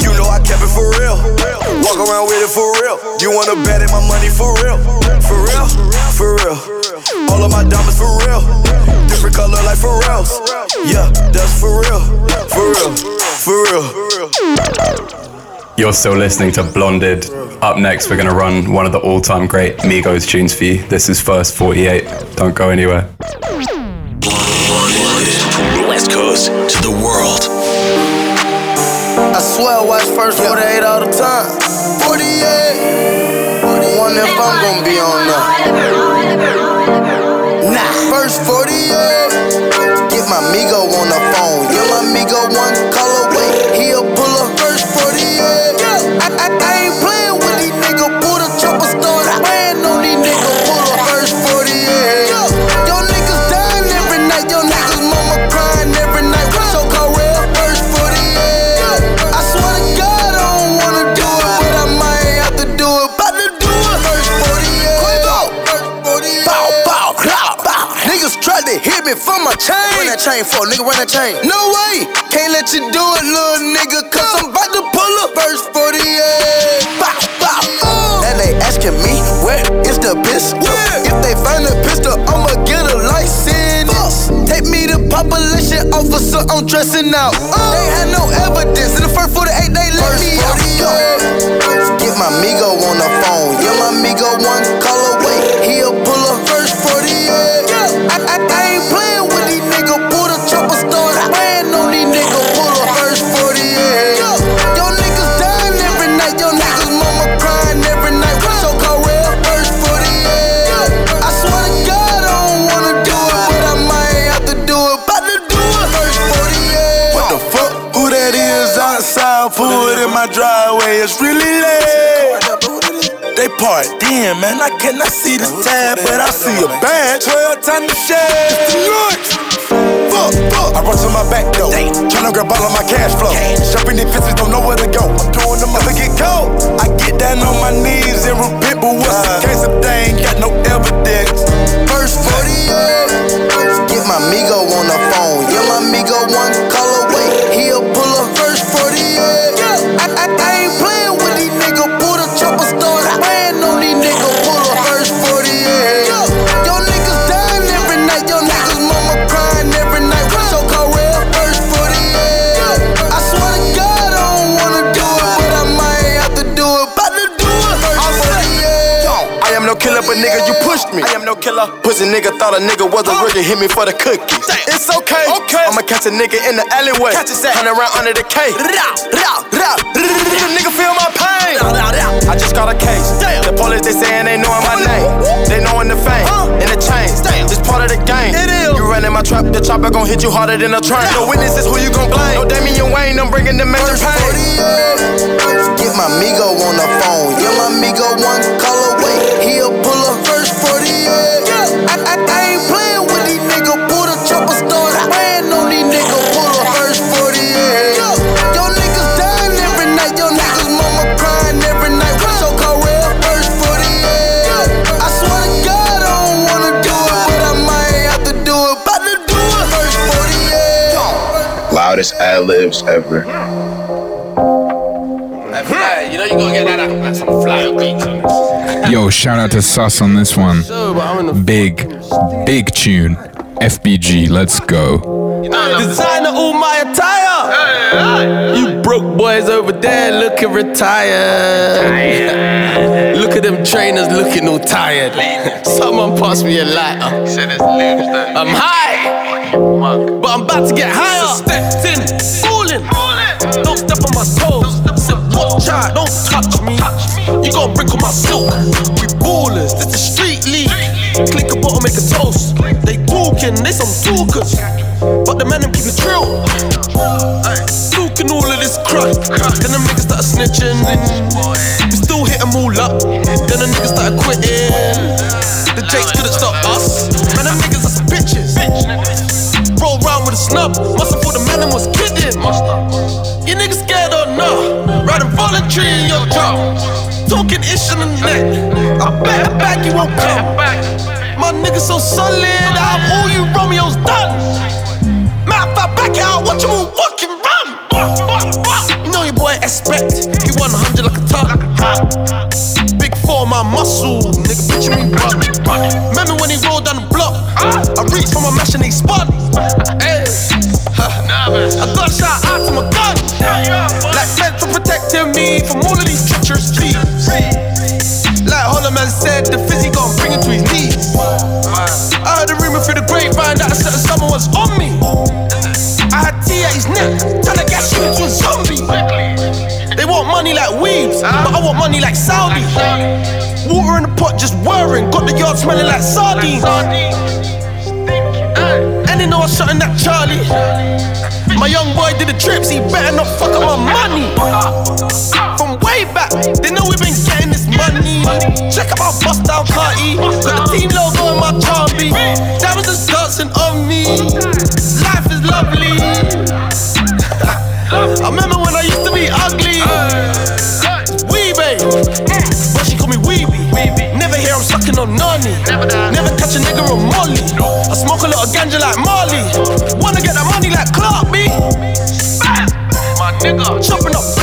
You know I kept it for real. Walk around with it for real. You wanna bet in my money for real? For real? For real. All of my diamonds for real. Different color like Pharrell's. Yeah, that's for real. For real. For real. You're still listening to Blonded. Up next, we're going to run one of the all time great Migos tunes for you. This is First 48. Don't go anywhere. From the West Coast to the world. I swear I watch first 48 all the time. 48. Wonder if I'm gonna be on there. Nah. First 48. Chain. For a nigga, run that chain. No way, can't let you do it, little nigga, cause I'm about to pull up. First 48. Bow, bow. And they asking me, where is the pistol? If they find the pistol, I'ma get a license. Take me to population officer, I'm dressing out. They had no evidence. In the first 48, they let me out. Get my Migo on They damn man, I cannot see the tab, but I see a bag. 12 times the share. The nuts. Fuck, fuck. I run to my back door. Tryna grab all of my cash flow. Jumping these fences, don't know where to go. I'm doing them up to get cold. I get down on my knees and repent, but what's the uh. case if they ain't got no evidence? First 48. Get my Migo killer, but nigga, you pushed me. I am no killer. Pussy nigga thought a nigga was a really hit me for the cookies. It's okay. Okay. I'ma catch a nigga in the alleyway. Catch his Hunt around under the K. Nigga feel my pain. I just got a case. The police they saying they knowing my name. They knowing the fame and the chains. It's part of the game. It is. You running my trap, the chopper gon' hit you harder than a train. No witnesses, who you gon' blame? No Damian Wayne, I'm bringing the major pain. Get my Migo on the phone. Yeah, my Migo one call fly beats on this. Yo, shout out to Sus on this one. Big, big tune. FBG, let's go. Designer all my attire. You broke boys over there looking retired. Look at them trainers looking all tired. Someone pass me a lighter. I'm high, but I'm about to get higher. Stepped in, falling. Don't step on my toes. Said, watch out, don't touch me. You gon' break on my silk. We ballers, this the street league. Click a bottle, make a toast. They talking, they some talkers. But the man them keep it trill. Talking all of this crap. Then the niggas start snitching. We still hit them all up. Then the niggas started quitting. The Jakes couldn't stop us. Man, them niggas are some bitches. Snub. Must have thought the man them was kidding. You niggas scared or not? Riding voluntary in your job. Talking ish in the neck. I bet a bag you won't come. My niggas so solid, I have all you Romeos done. If I back out, what you want fucking run? You know your boy expect, he 100 like a ton. Big four, my muscle, nigga, picture me run. Remember when he rolled down the I reached for my mash they spun. Hey. I got a shout out to my gun. Black men for protecting me, from all of these treacherous thieves. Like Holloman said, the fizzy gon' bring him to his knees. I heard a rumor through the grapevine that a certain someone was on me. I had T at his neck, trying to gas you into a zombie. They want money like weaves, but I want money like Saudi. Water in the pot just whirring, got the yard smelling like sardines. And they know I'm shutting that Charlie. My young boy did the trips, he better not fuck up my money. From way back, they know we've been getting this money. Check out my bust down party, got the team logo in my Charlie. That was just dancing on me. Life is lovely. *laughs* I remember Nani. Never catch a nigga on Molly. I smoke a lot of ganja like Marley. Wanna get that money like Clark, B? Bam! My nigga. Chopping up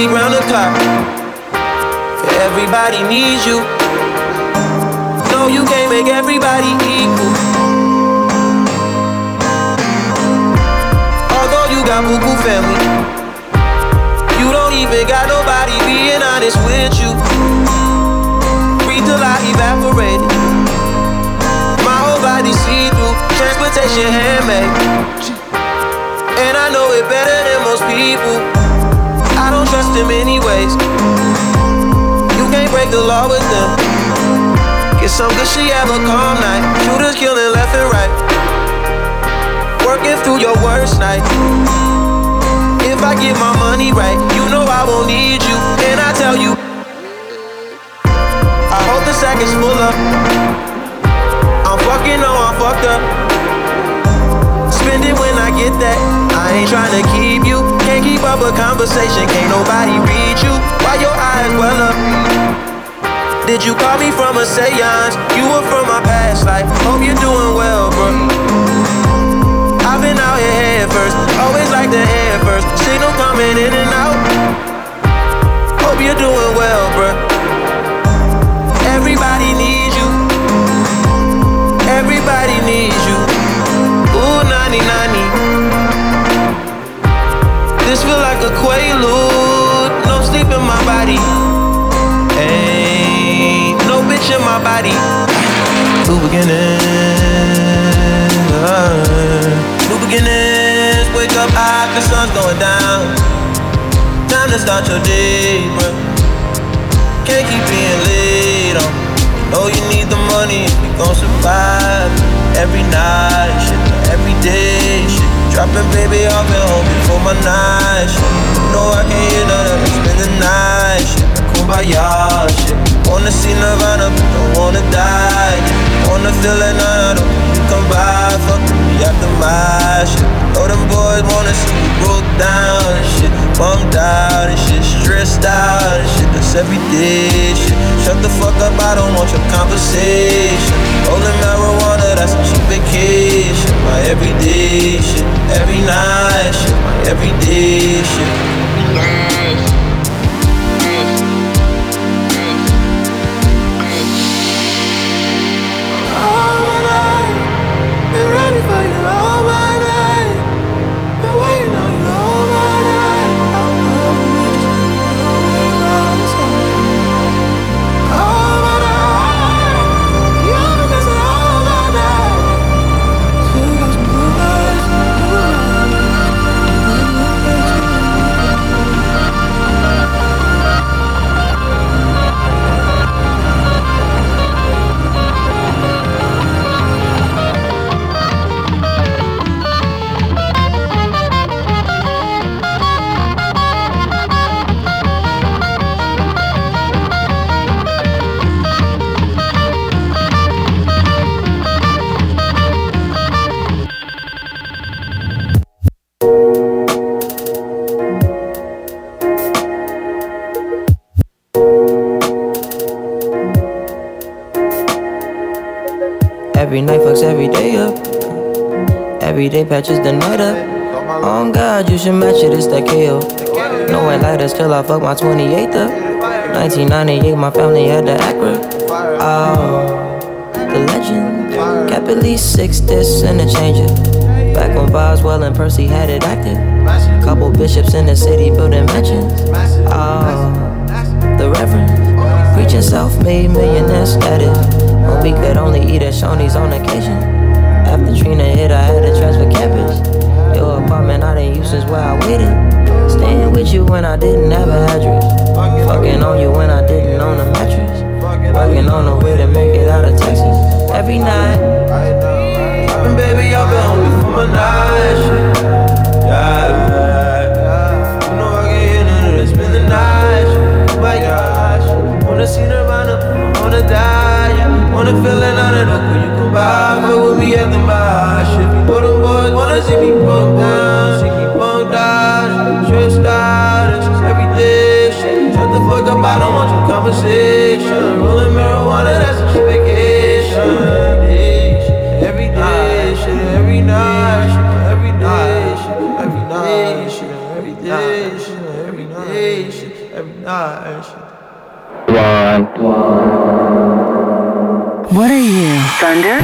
City, round the clock. Everybody needs you. No, you can't make everybody equal. Although you got Buku family, you don't even got nobody being honest with you. Breathe till I evaporate. My whole body see through, transportation handmade. And I know it better than most people. I don't trust them anyways. You can't break the law with them. Get some good she have a calm night. Shooters killing left and right. Working through your worst night. If I get my money right, you know I won't need you. And I tell you, I hope the sack is full up. I'm fucking, no, I'm fucked up. Spend it when I get that. I ain't tryna keep you. Can't keep up a conversation. Can't nobody read you. Why your eyes well up? Did you call me from a seance? You were from my past life. Hope you're doing well, bro. I've been out here head first. Always like the air first. Signal coming in and out. Hope you're doing well, bro. Everybody needs you. Everybody needs you. Ooh, nani nani. Feel like a quaalude. No sleep in my body. Ain't no bitch in my body. New beginnings. uh, new beginnings. Wake up high, the sun's going down. Time to start your day, bro. Can't keep being late on. Know you need the money if we gon' survive. Every night, shit, every day, shit. Dropping baby off at home before my night, shit. Know I can't hear none of spend the night, shit. Kumbaya, shit. Wanna see Nirvana, but don't wanna die. Wanna feel it, none, I don't come by. Fuck me after my shit. Know them boys wanna see me broke down and shit. Bummed out and shit, stressed out and shit. That's every day, shit. Shut the fuck up, I don't want your conversation. Rolling marijuana, that's a cheap vacation. My everyday shit, every night shit, my everyday shit. Been Every night fucks every day up. Every day patches the night up. Oh God, you should match it, it's that KO. No white lighters till I fuck my 28th up. 1998, my family had the Acura. Oh, the legend. Kept at least six discs and a changer. Back when Boswell and Percy had it active. Couple bishops in the city building mansions. Oh, the Reverend. Preaching self-made millionaire status. When we could only eat at Shoney's on occasion. After Katrina hit, I had to transfer campus. Your apartment I didn't use since where I waited. Staying with you when I didn't have a address. Fucking on you when I didn't own a mattress. Working on the way to make it out of Texas. Every night. And baby, I've been hungry for my night shit. Yeah. You know I get into this, spend the night. Oh my gosh. Wanna see Nirvana, wanna die. Wanna feel another look when you come by. But with me at the bar, shit. People, them boys wanna see me broke down. Broke down. Stressed out, it's just everyday shit. Shut the fuck up, I don't want your conversation. Rolling marijuana, that's a vacation. Every day, shit, every night, shit, every day, shit, every night, shit, every day, shit, every day, shit, every night, shit. Thunder?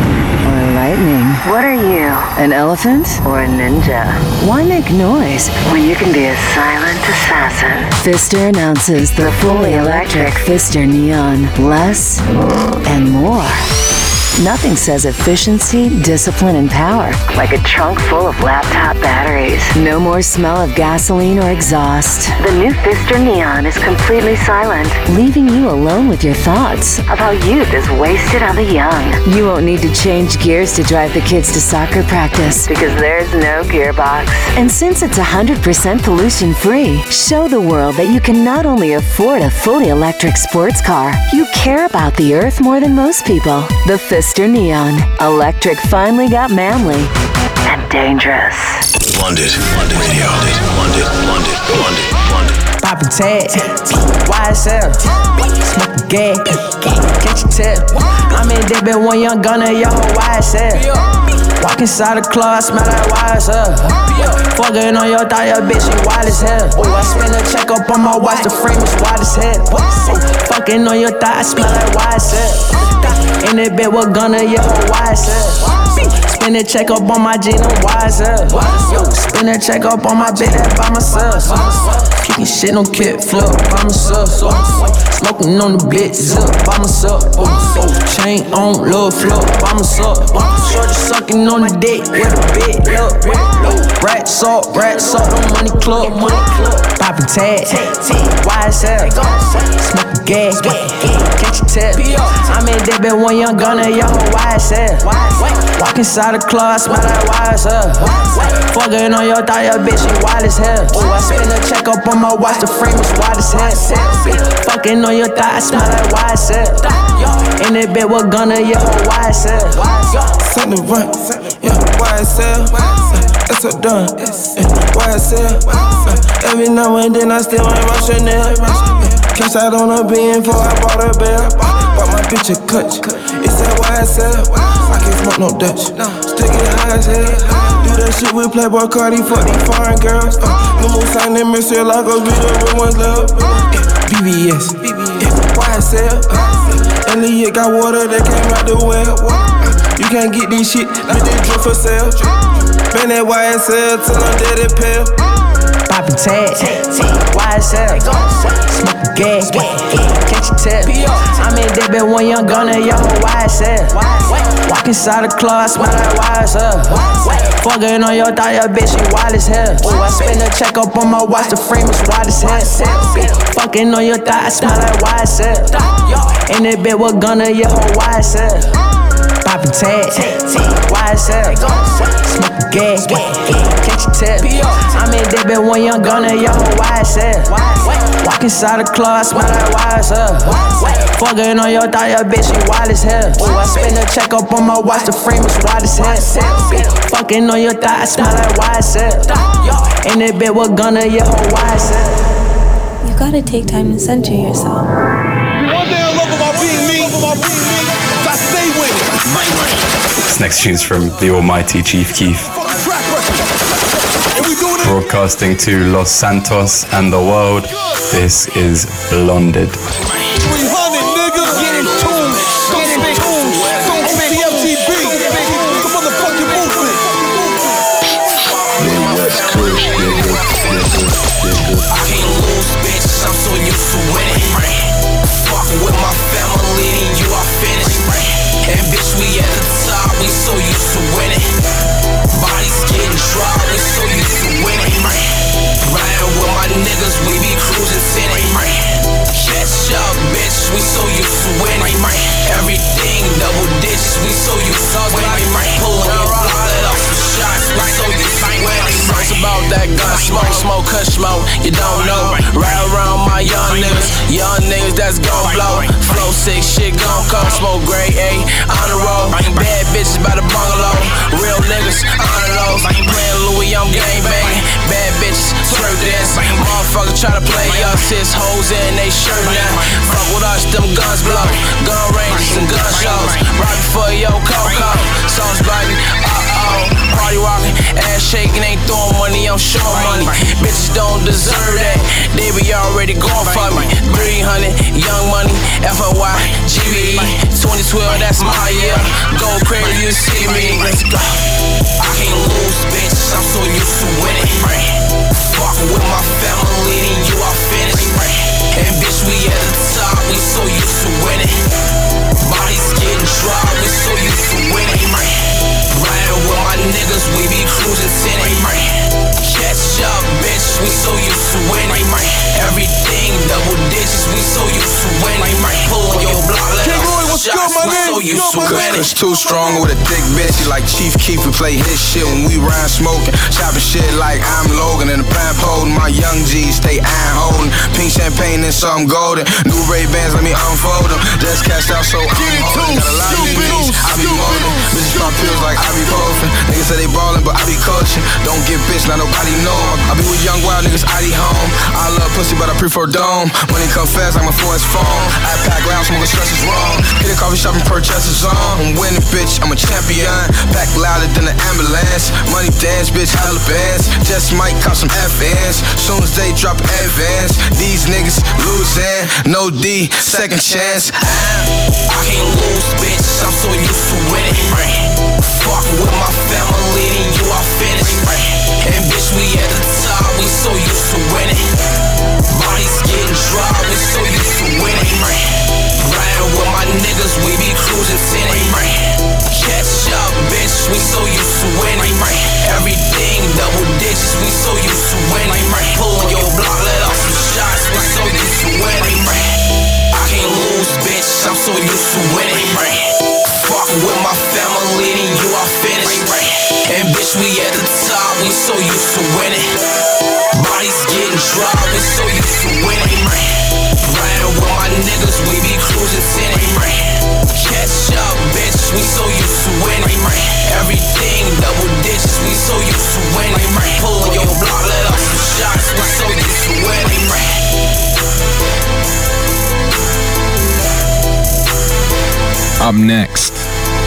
Or lightning? What are you? An elephant? Or a ninja? Why make noise when you can be a silent assassin? Pfister announces the fully electric Pfister Neon. Less and more. Nothing says efficiency, discipline, and power like a trunk full of laptop batteries. No more smell of gasoline or exhaust. The new Pfister Neon is completely silent, leaving you alone with your thoughts of how youth is wasted on the young. You won't need to change gears to drive the kids to soccer practice because there's no gearbox. And since it's 100% pollution free, show the world that you can not only afford a fully electric sports car, you care about the earth more than most people. The Pfister Neon. Electric finally got manly. And dangerous. London, London Radio, London, London, London, London. Poppin' tag, YSL, smoke the gas, catch your tip. I'm in there, been one young gunner, yo, YSL. Walk inside the club, I smell like YSL. Fucking on your thigh, your bitch, she wild as hell. Ooh, I spend a check up on my watch, the frame is wide as hell. Fucking on your thigh, I smell like YSL. In that bed, what gunner, yo, YSL. Spin that check up on my jean, I'm wise up. That check up on my bed, by myself. Kicking shit on kick flip by myself. Smoking on the bitch, up by myself. Chain on, little flip by myself. Shorty sucking on the dick with a bit, look. Rat salt, rat salt, on money club, money club. Poppin' tag, YSL. Smoking gas, catch your tip. In there, been one young gunner, yo, YSL. Walk inside the club, I smell like YSL. Fucking on your thigh, your bitch, she wild as hell. Ooh, I spin a check up on my watch, the frame is wide as hell. Fucking on your thigh, I smell like YSL. In that bed, what gunner, yo, YSL. Send the run, yeah, YSL. It's so done, yeah, YSL. Every now and then I still ain't rush Chanel. Cash out on a bean before I bought a bell. Bought my bitch a clutch. It's that YSL. I can't smoke no Dutch. Still get high as hell. Do that shit with Playboi Carti for these foreign girls. Uh, no more signing Mr. Lagos, be the real ones love. Yeah, BBS, yeah, YSL. Uh, Elliot got water that came out the well. Uh, you can't get these shit, let they drip for sale. Been that YSL till I'm dead pale. Poppin' tag, YSL. Smoke the gas, catch your tip. I'm in there, been one young gunner, yo, YSL. Walk inside the club, I smell like YSL. Fucking on your thigh, your bitch, she wild as hell. Ooh, I spin a check up on my watch, the frame is wide as hell. Fucking on your thigh, I smell like YSL. In that bed, what gunner, yo, YSL. Poppin' tag, YSL. Smoke the gas, catch your tip. I'm in there, been one young gunner, yo, YSL. Walk inside the club, I smell like YSL. Fucking on your thigh, your bitch, she wild as hell. Ooh, I spin a check up on my watch, the frame is wide as hell. Fucking on your thigh, I smell like YSL. In that bed, what gunner, yo, YSL. You gotta take time and center yourself. This next tune's from the almighty Chief Keef. Broadcasting to Los Santos and the world, this is Blonded. Double digits, we so about that gun smoke, smoke, cut smoke, you don't know. Right around my young niggas, young niggas that's gon' blow. Flow sick, shit gon' come, smoke grade A, on the road. Bad bitches by the bungalow, real niggas on the low. Playing Louis, I'm gang banging. Bad bitches, twerk dance. Motherfucker try to play us, his hoes in they shirt now. Fuck with us, them guns blow. Gun ranges and gun shows. Right before yo Coco, songs biting, uh Party rocking, ass shaking, ain't throwing money, I'm showing money. Bitches don't deserve that, they be already going for me. 300, young money, FOY, GBE. 2012, that's my year. Go crazy, you see me. Let's go. I can't lose, bitch, I'm so used to winning. Fucking with my family, and you are finished. And bitch, we at the top, we so used to winning. Bodies getting dry, we so used to winning. Riding with my niggas, we be cruising tinted. Catch up, bitch, we so used to winning. Everything double digits, we so used to winning. Pulling your block, let off shots, we so used to winning. Too strong with a thick bitch, he like Chief Keef. We play his shit when we rhyme smoking. Chopping shit like I'm Logan in the plant holding. My young G stay iron holding. Pink champagne and something golden. New Ray Bans, let me unfold them. Just cashed out, so I'm holding. Got a lot of these I be molding. Bitches pop pills like Niggas say they ballin', but I be coaching. Don't get bitch, not nobody know. I be with young wild niggas, I be home. I love pussy, but I prefer dome. Money come fast, like my phone's phone. I pack loud, smoking stress is wrong. Hit a coffee shop and purchase is on. I'm winning, bitch, I'm a champion. Pack louder than an ambulance. Money dance, bitch, hella bands. Just might cop some FNs. Soon as they drop advance, these niggas losing. No D, second chance. I can't lose, bitch. I'm so used to winning. Fucking with my family, and you are finished. And bitch, we at the top, we so used to winning. Bodies getting dry, we so used to winning. Riding with my niggas, we be cruising tinted. Catch up, bitch, we so used to winning. Everything double digits, we so used to winning. Pulling your block, let off some shots, we so used to winning. I can't lose, bitch, I'm so used to winning. Fucking with my family, you are finished. And bitch, we at the top, we so used to winning. Bodies getting dry, we so used to winning. Riding with my niggas, we be cruising. Catch up, bitch, we so used to winning. Everything double digits, we so used to winning. Pulling your block, let off some shots, we so used to winning. Up next,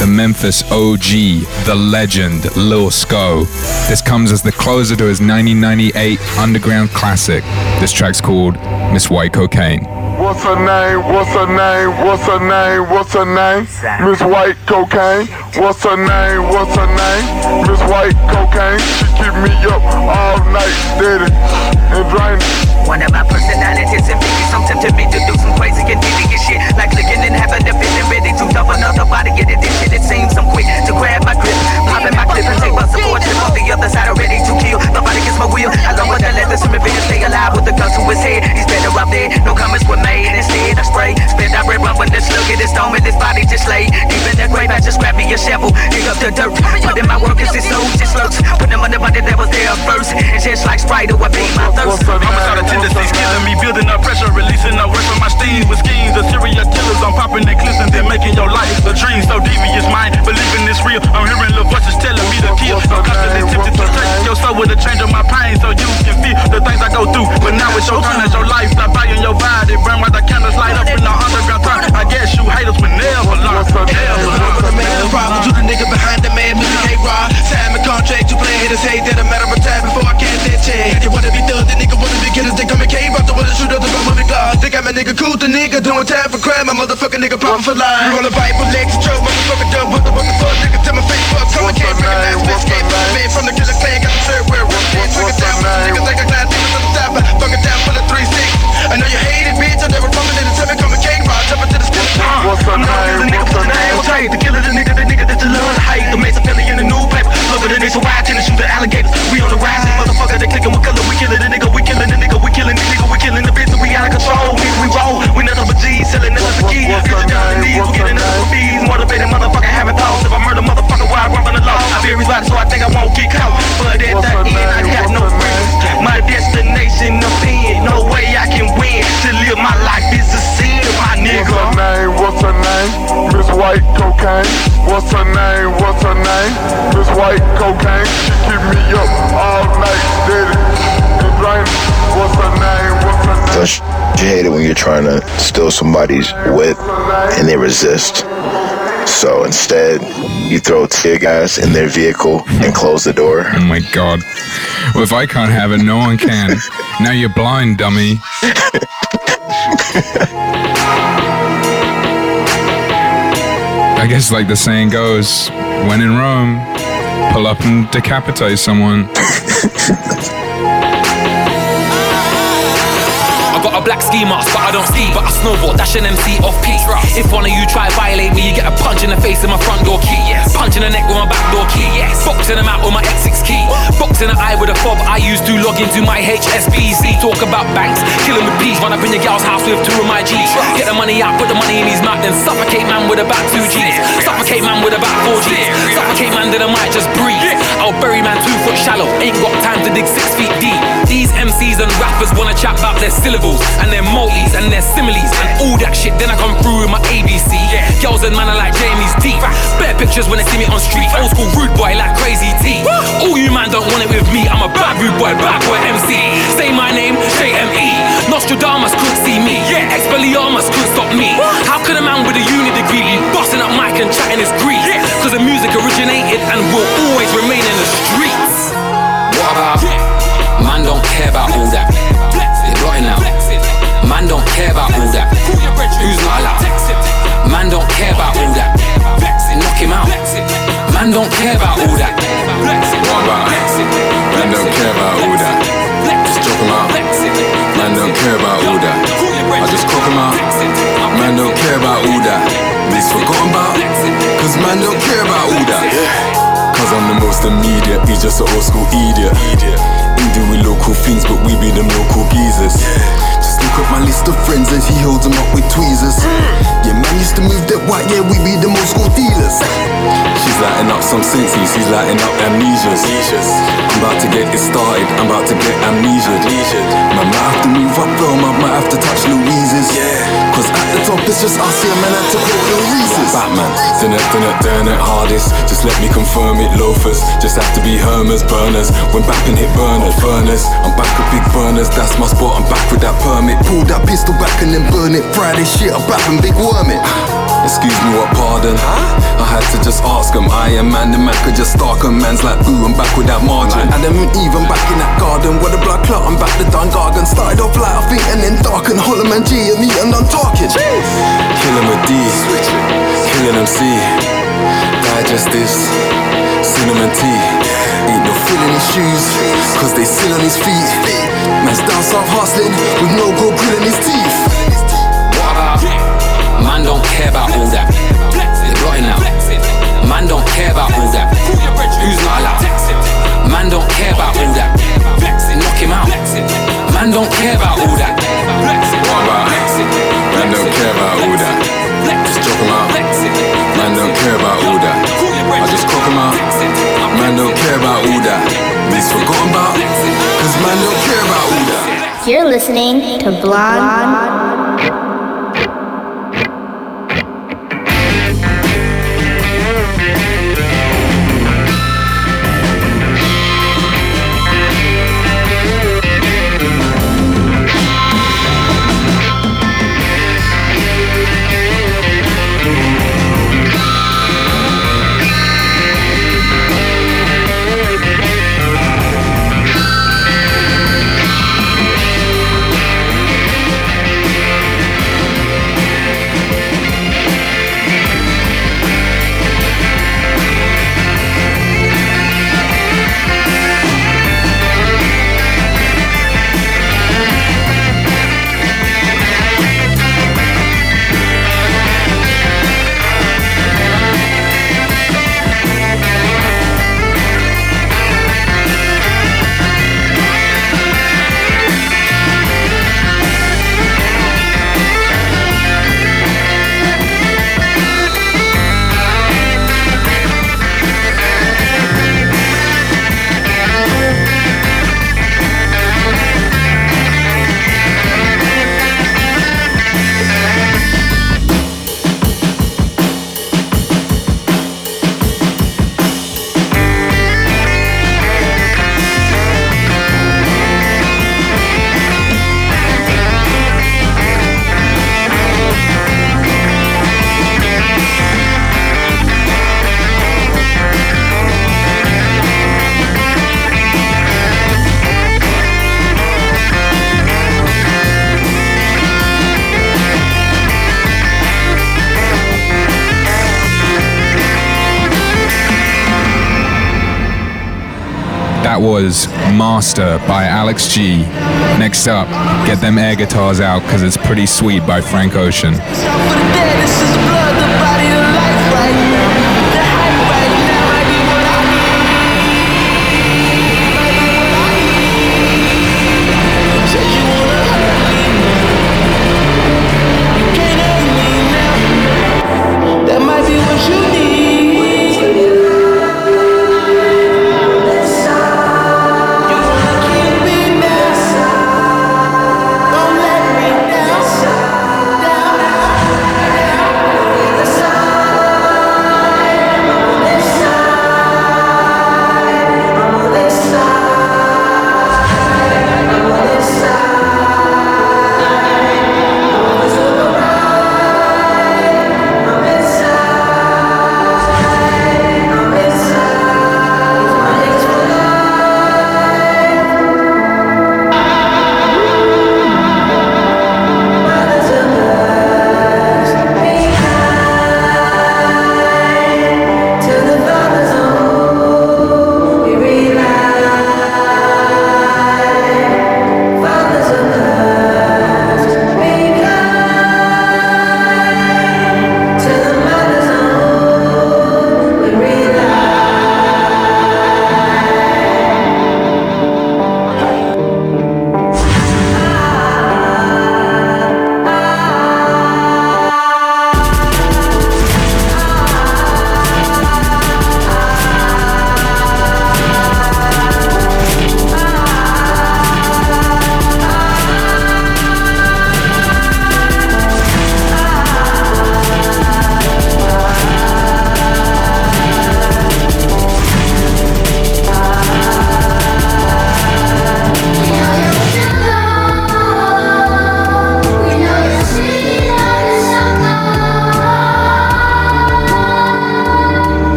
the Memphis OG, the legend, Lil Sko. This comes as the closer to his 1998 underground classic. This track's called Miss White Cocaine. What's her name? What's her name? What's her name? What's her name? Miss White Cocaine. What's her name? What's her name? Miss White Cocaine. She keep me up all night, steady and draining. One of my personalities and maybe some tempted me to do some crazy and devious shit. Like looking and having a vision ready to dump another body Get it this shit, it seems I'm quick to grab my grip Popping my clip and take bus support trip on the other side ready to kill. Nobody gets my wheel I love what that let this revenge Stay alive with the gun to his head. He's better up there, no comments were made. Instead I spray, spit that red rubber Just look at this stone with this body just lay. Deep in that grave, I just grab me a shovel Dig up the dirt, put in my work as this soul just lurks. Put them on the body that was there first. And just like Sprite, oh I beat my thirst. Homicide Tendencies killing me, building up pressure, releasing the work from my steam with schemes. The serial killers, I'm popping their clips and then making your life a dream. So devious mind, believing it's real. I'm hearing little voices telling me to kill. I'm constantly tempted to touch your soul with a change of my pain, so you can feel the things I go through. But now it's your turn, that's your life stop buy in your body, burn while the candles light up in the underground time. I guess you haters will never learn. Never learn. You the nigga behind the man, Mr. K-Rod. Time and contract, you play haters hate that I'm of time before I can't let check. You wanna be thug? the nigga wanna be killers got my nigga cool the nigga doing time for crime. My motherfucking nigga popping for life. Roll a bike with legs and Joe, motherfucker dumb. What the, the fuck, nigga? Tell my face fuck. Come can't recognize me. Escape from the man from the killer clan. Got the third world. Swing it down niggas like a glass niggas on the top. Fuck it down for the three six. I know you hate it, bitch. I never promised it. Tell me come and cake ride. Jump into the skip. What's her name? What's her name? Tight. The killer, the nigga, the nigga that you love to hate. The Mason Philly in the new paper. Look at the niggas, so I tend to shoot the alligators. We on the rise, motherfucker. They clicking with color. We killing the nigga. Control. We, we roll. We nothing but G's. Selling nothing but keys. Down knees. We getting nothing but fees. Motivated motherfucker having thoughts. If I murder motherfucker while I'm rubbing the law. I fear his body, so I think I won't get caught. But at the end, I got no friends. My destination, the pen. No way I can win. To live my life is a sin, my nigga. What's her name? What's her name? Miss White Cocaine. What's her name? What's her name? Miss White Cocaine. She keep me up all night, steady. What's her name? Don't you hate it when you're trying to steal somebody's wit and they resist? So instead, you throw tear gas in their vehicle and close the door. Oh my god. Well, if I can't have it, no one can. now you're blind, dummy. I guess, like the saying goes, when in Rome, pull up and decapitate someone. *laughs* a black ski mask, but I don't see. But I snowboard, dash an MC off peak. If one of you try violate me, you get a punch in the face with my front door key. Punch in the neck with my back door key. Boxing them out with my X6 key. Box in the eye with a fob I used to log into my HSBC. Talk about banks, killing with peas. Run up in your gal's house with two of my G's. Get the money out, put the money in his mouth, then suffocate man with about two G's. Suffocate man with about four G's. Suffocate man, then I might just breathe. I'll bury man two foot shallow. Ain't got time to dig six feet deep. These MCs and rappers wanna chat about their syllables and their multis and their similes and all that shit. Then I come through with my ABC. Yeah. Girls and man are like Jamie's deep. Better pictures when they see me on street. Old school rude boy like crazy T. All you man don't want it with me. I'm a bad rude boy, bad boy MC. Say my name, J M E. Nostradamus couldn't see me. Yeah. Expelliarmus couldn't stop me. How could a man with a uni degree be busting up mic and chatting his grief? Cause the music originated and will always remain in the streets. What about? Man don't care about all that. They're blotting out. Man don't care about all that. Who's not allowed? Man don't care about all that. Knock him out. Man don't care about all that. What about? Man don't care about all that. Just drop him out. Man don't care about all that. I just cock him out. Man don't care about all that. He's forgotten about. Cause man don't care about all that. Cause I'm the most immediate. He's just an old school idiot. Indeed, we local things, but we be them local geezers. Just look at my list of friends and he holds them up with tweezers. Yeah, man used to move that white, yeah, we be them old school dealers. She's lighting up some senses, he's lighting up amnesias. I'm about to get it started, I'm about to get amnesia. Man, might have to move up though, man, might have to touch Louise's. Cause at the top it's just us here, man, I had to quote Louise's. Batman, done it, done it, done it hardest. Just let me confirm it, loafers. Just have to be Hermers, burners. When bapping hit burners, burners. I'm back with big burners, that's my spot, I'm back with that permit. Pull that pistol back and then burn it. Friday shit, I'm back and big worm it. *sighs* Excuse me, what pardon? I had to just ask him. I am man, the man could just stalk him. Man's like, boo, I'm back with that margin. And then even back in that garden where the blood clot, I'm back the Dun Gargan. Started off light, I think, and then dark and Hollow man G and me, and I'm talking. Kill him with D, killing him C. Digest this, cinnamon tea. Ain't no fill in his shoes, cause they sit on his feet. Man's down south hustling with no gold grill in his teeth. What about? Man don't care about all that. They're blotting out. Man don't care about all that. Who's not allowed? Man don't care about all that. Knock him out. Man don't care about all that. What about? Man don't care about all that. Just drop him out. Man don't care about all that. I just him out. Man don't care about all that. He's forgotten about. Cause man don't care about all that. You're listening to Blonde. Was Master by Alex G. Next up, Get Them Air Guitars Out because it's pretty sweet by Frank Ocean.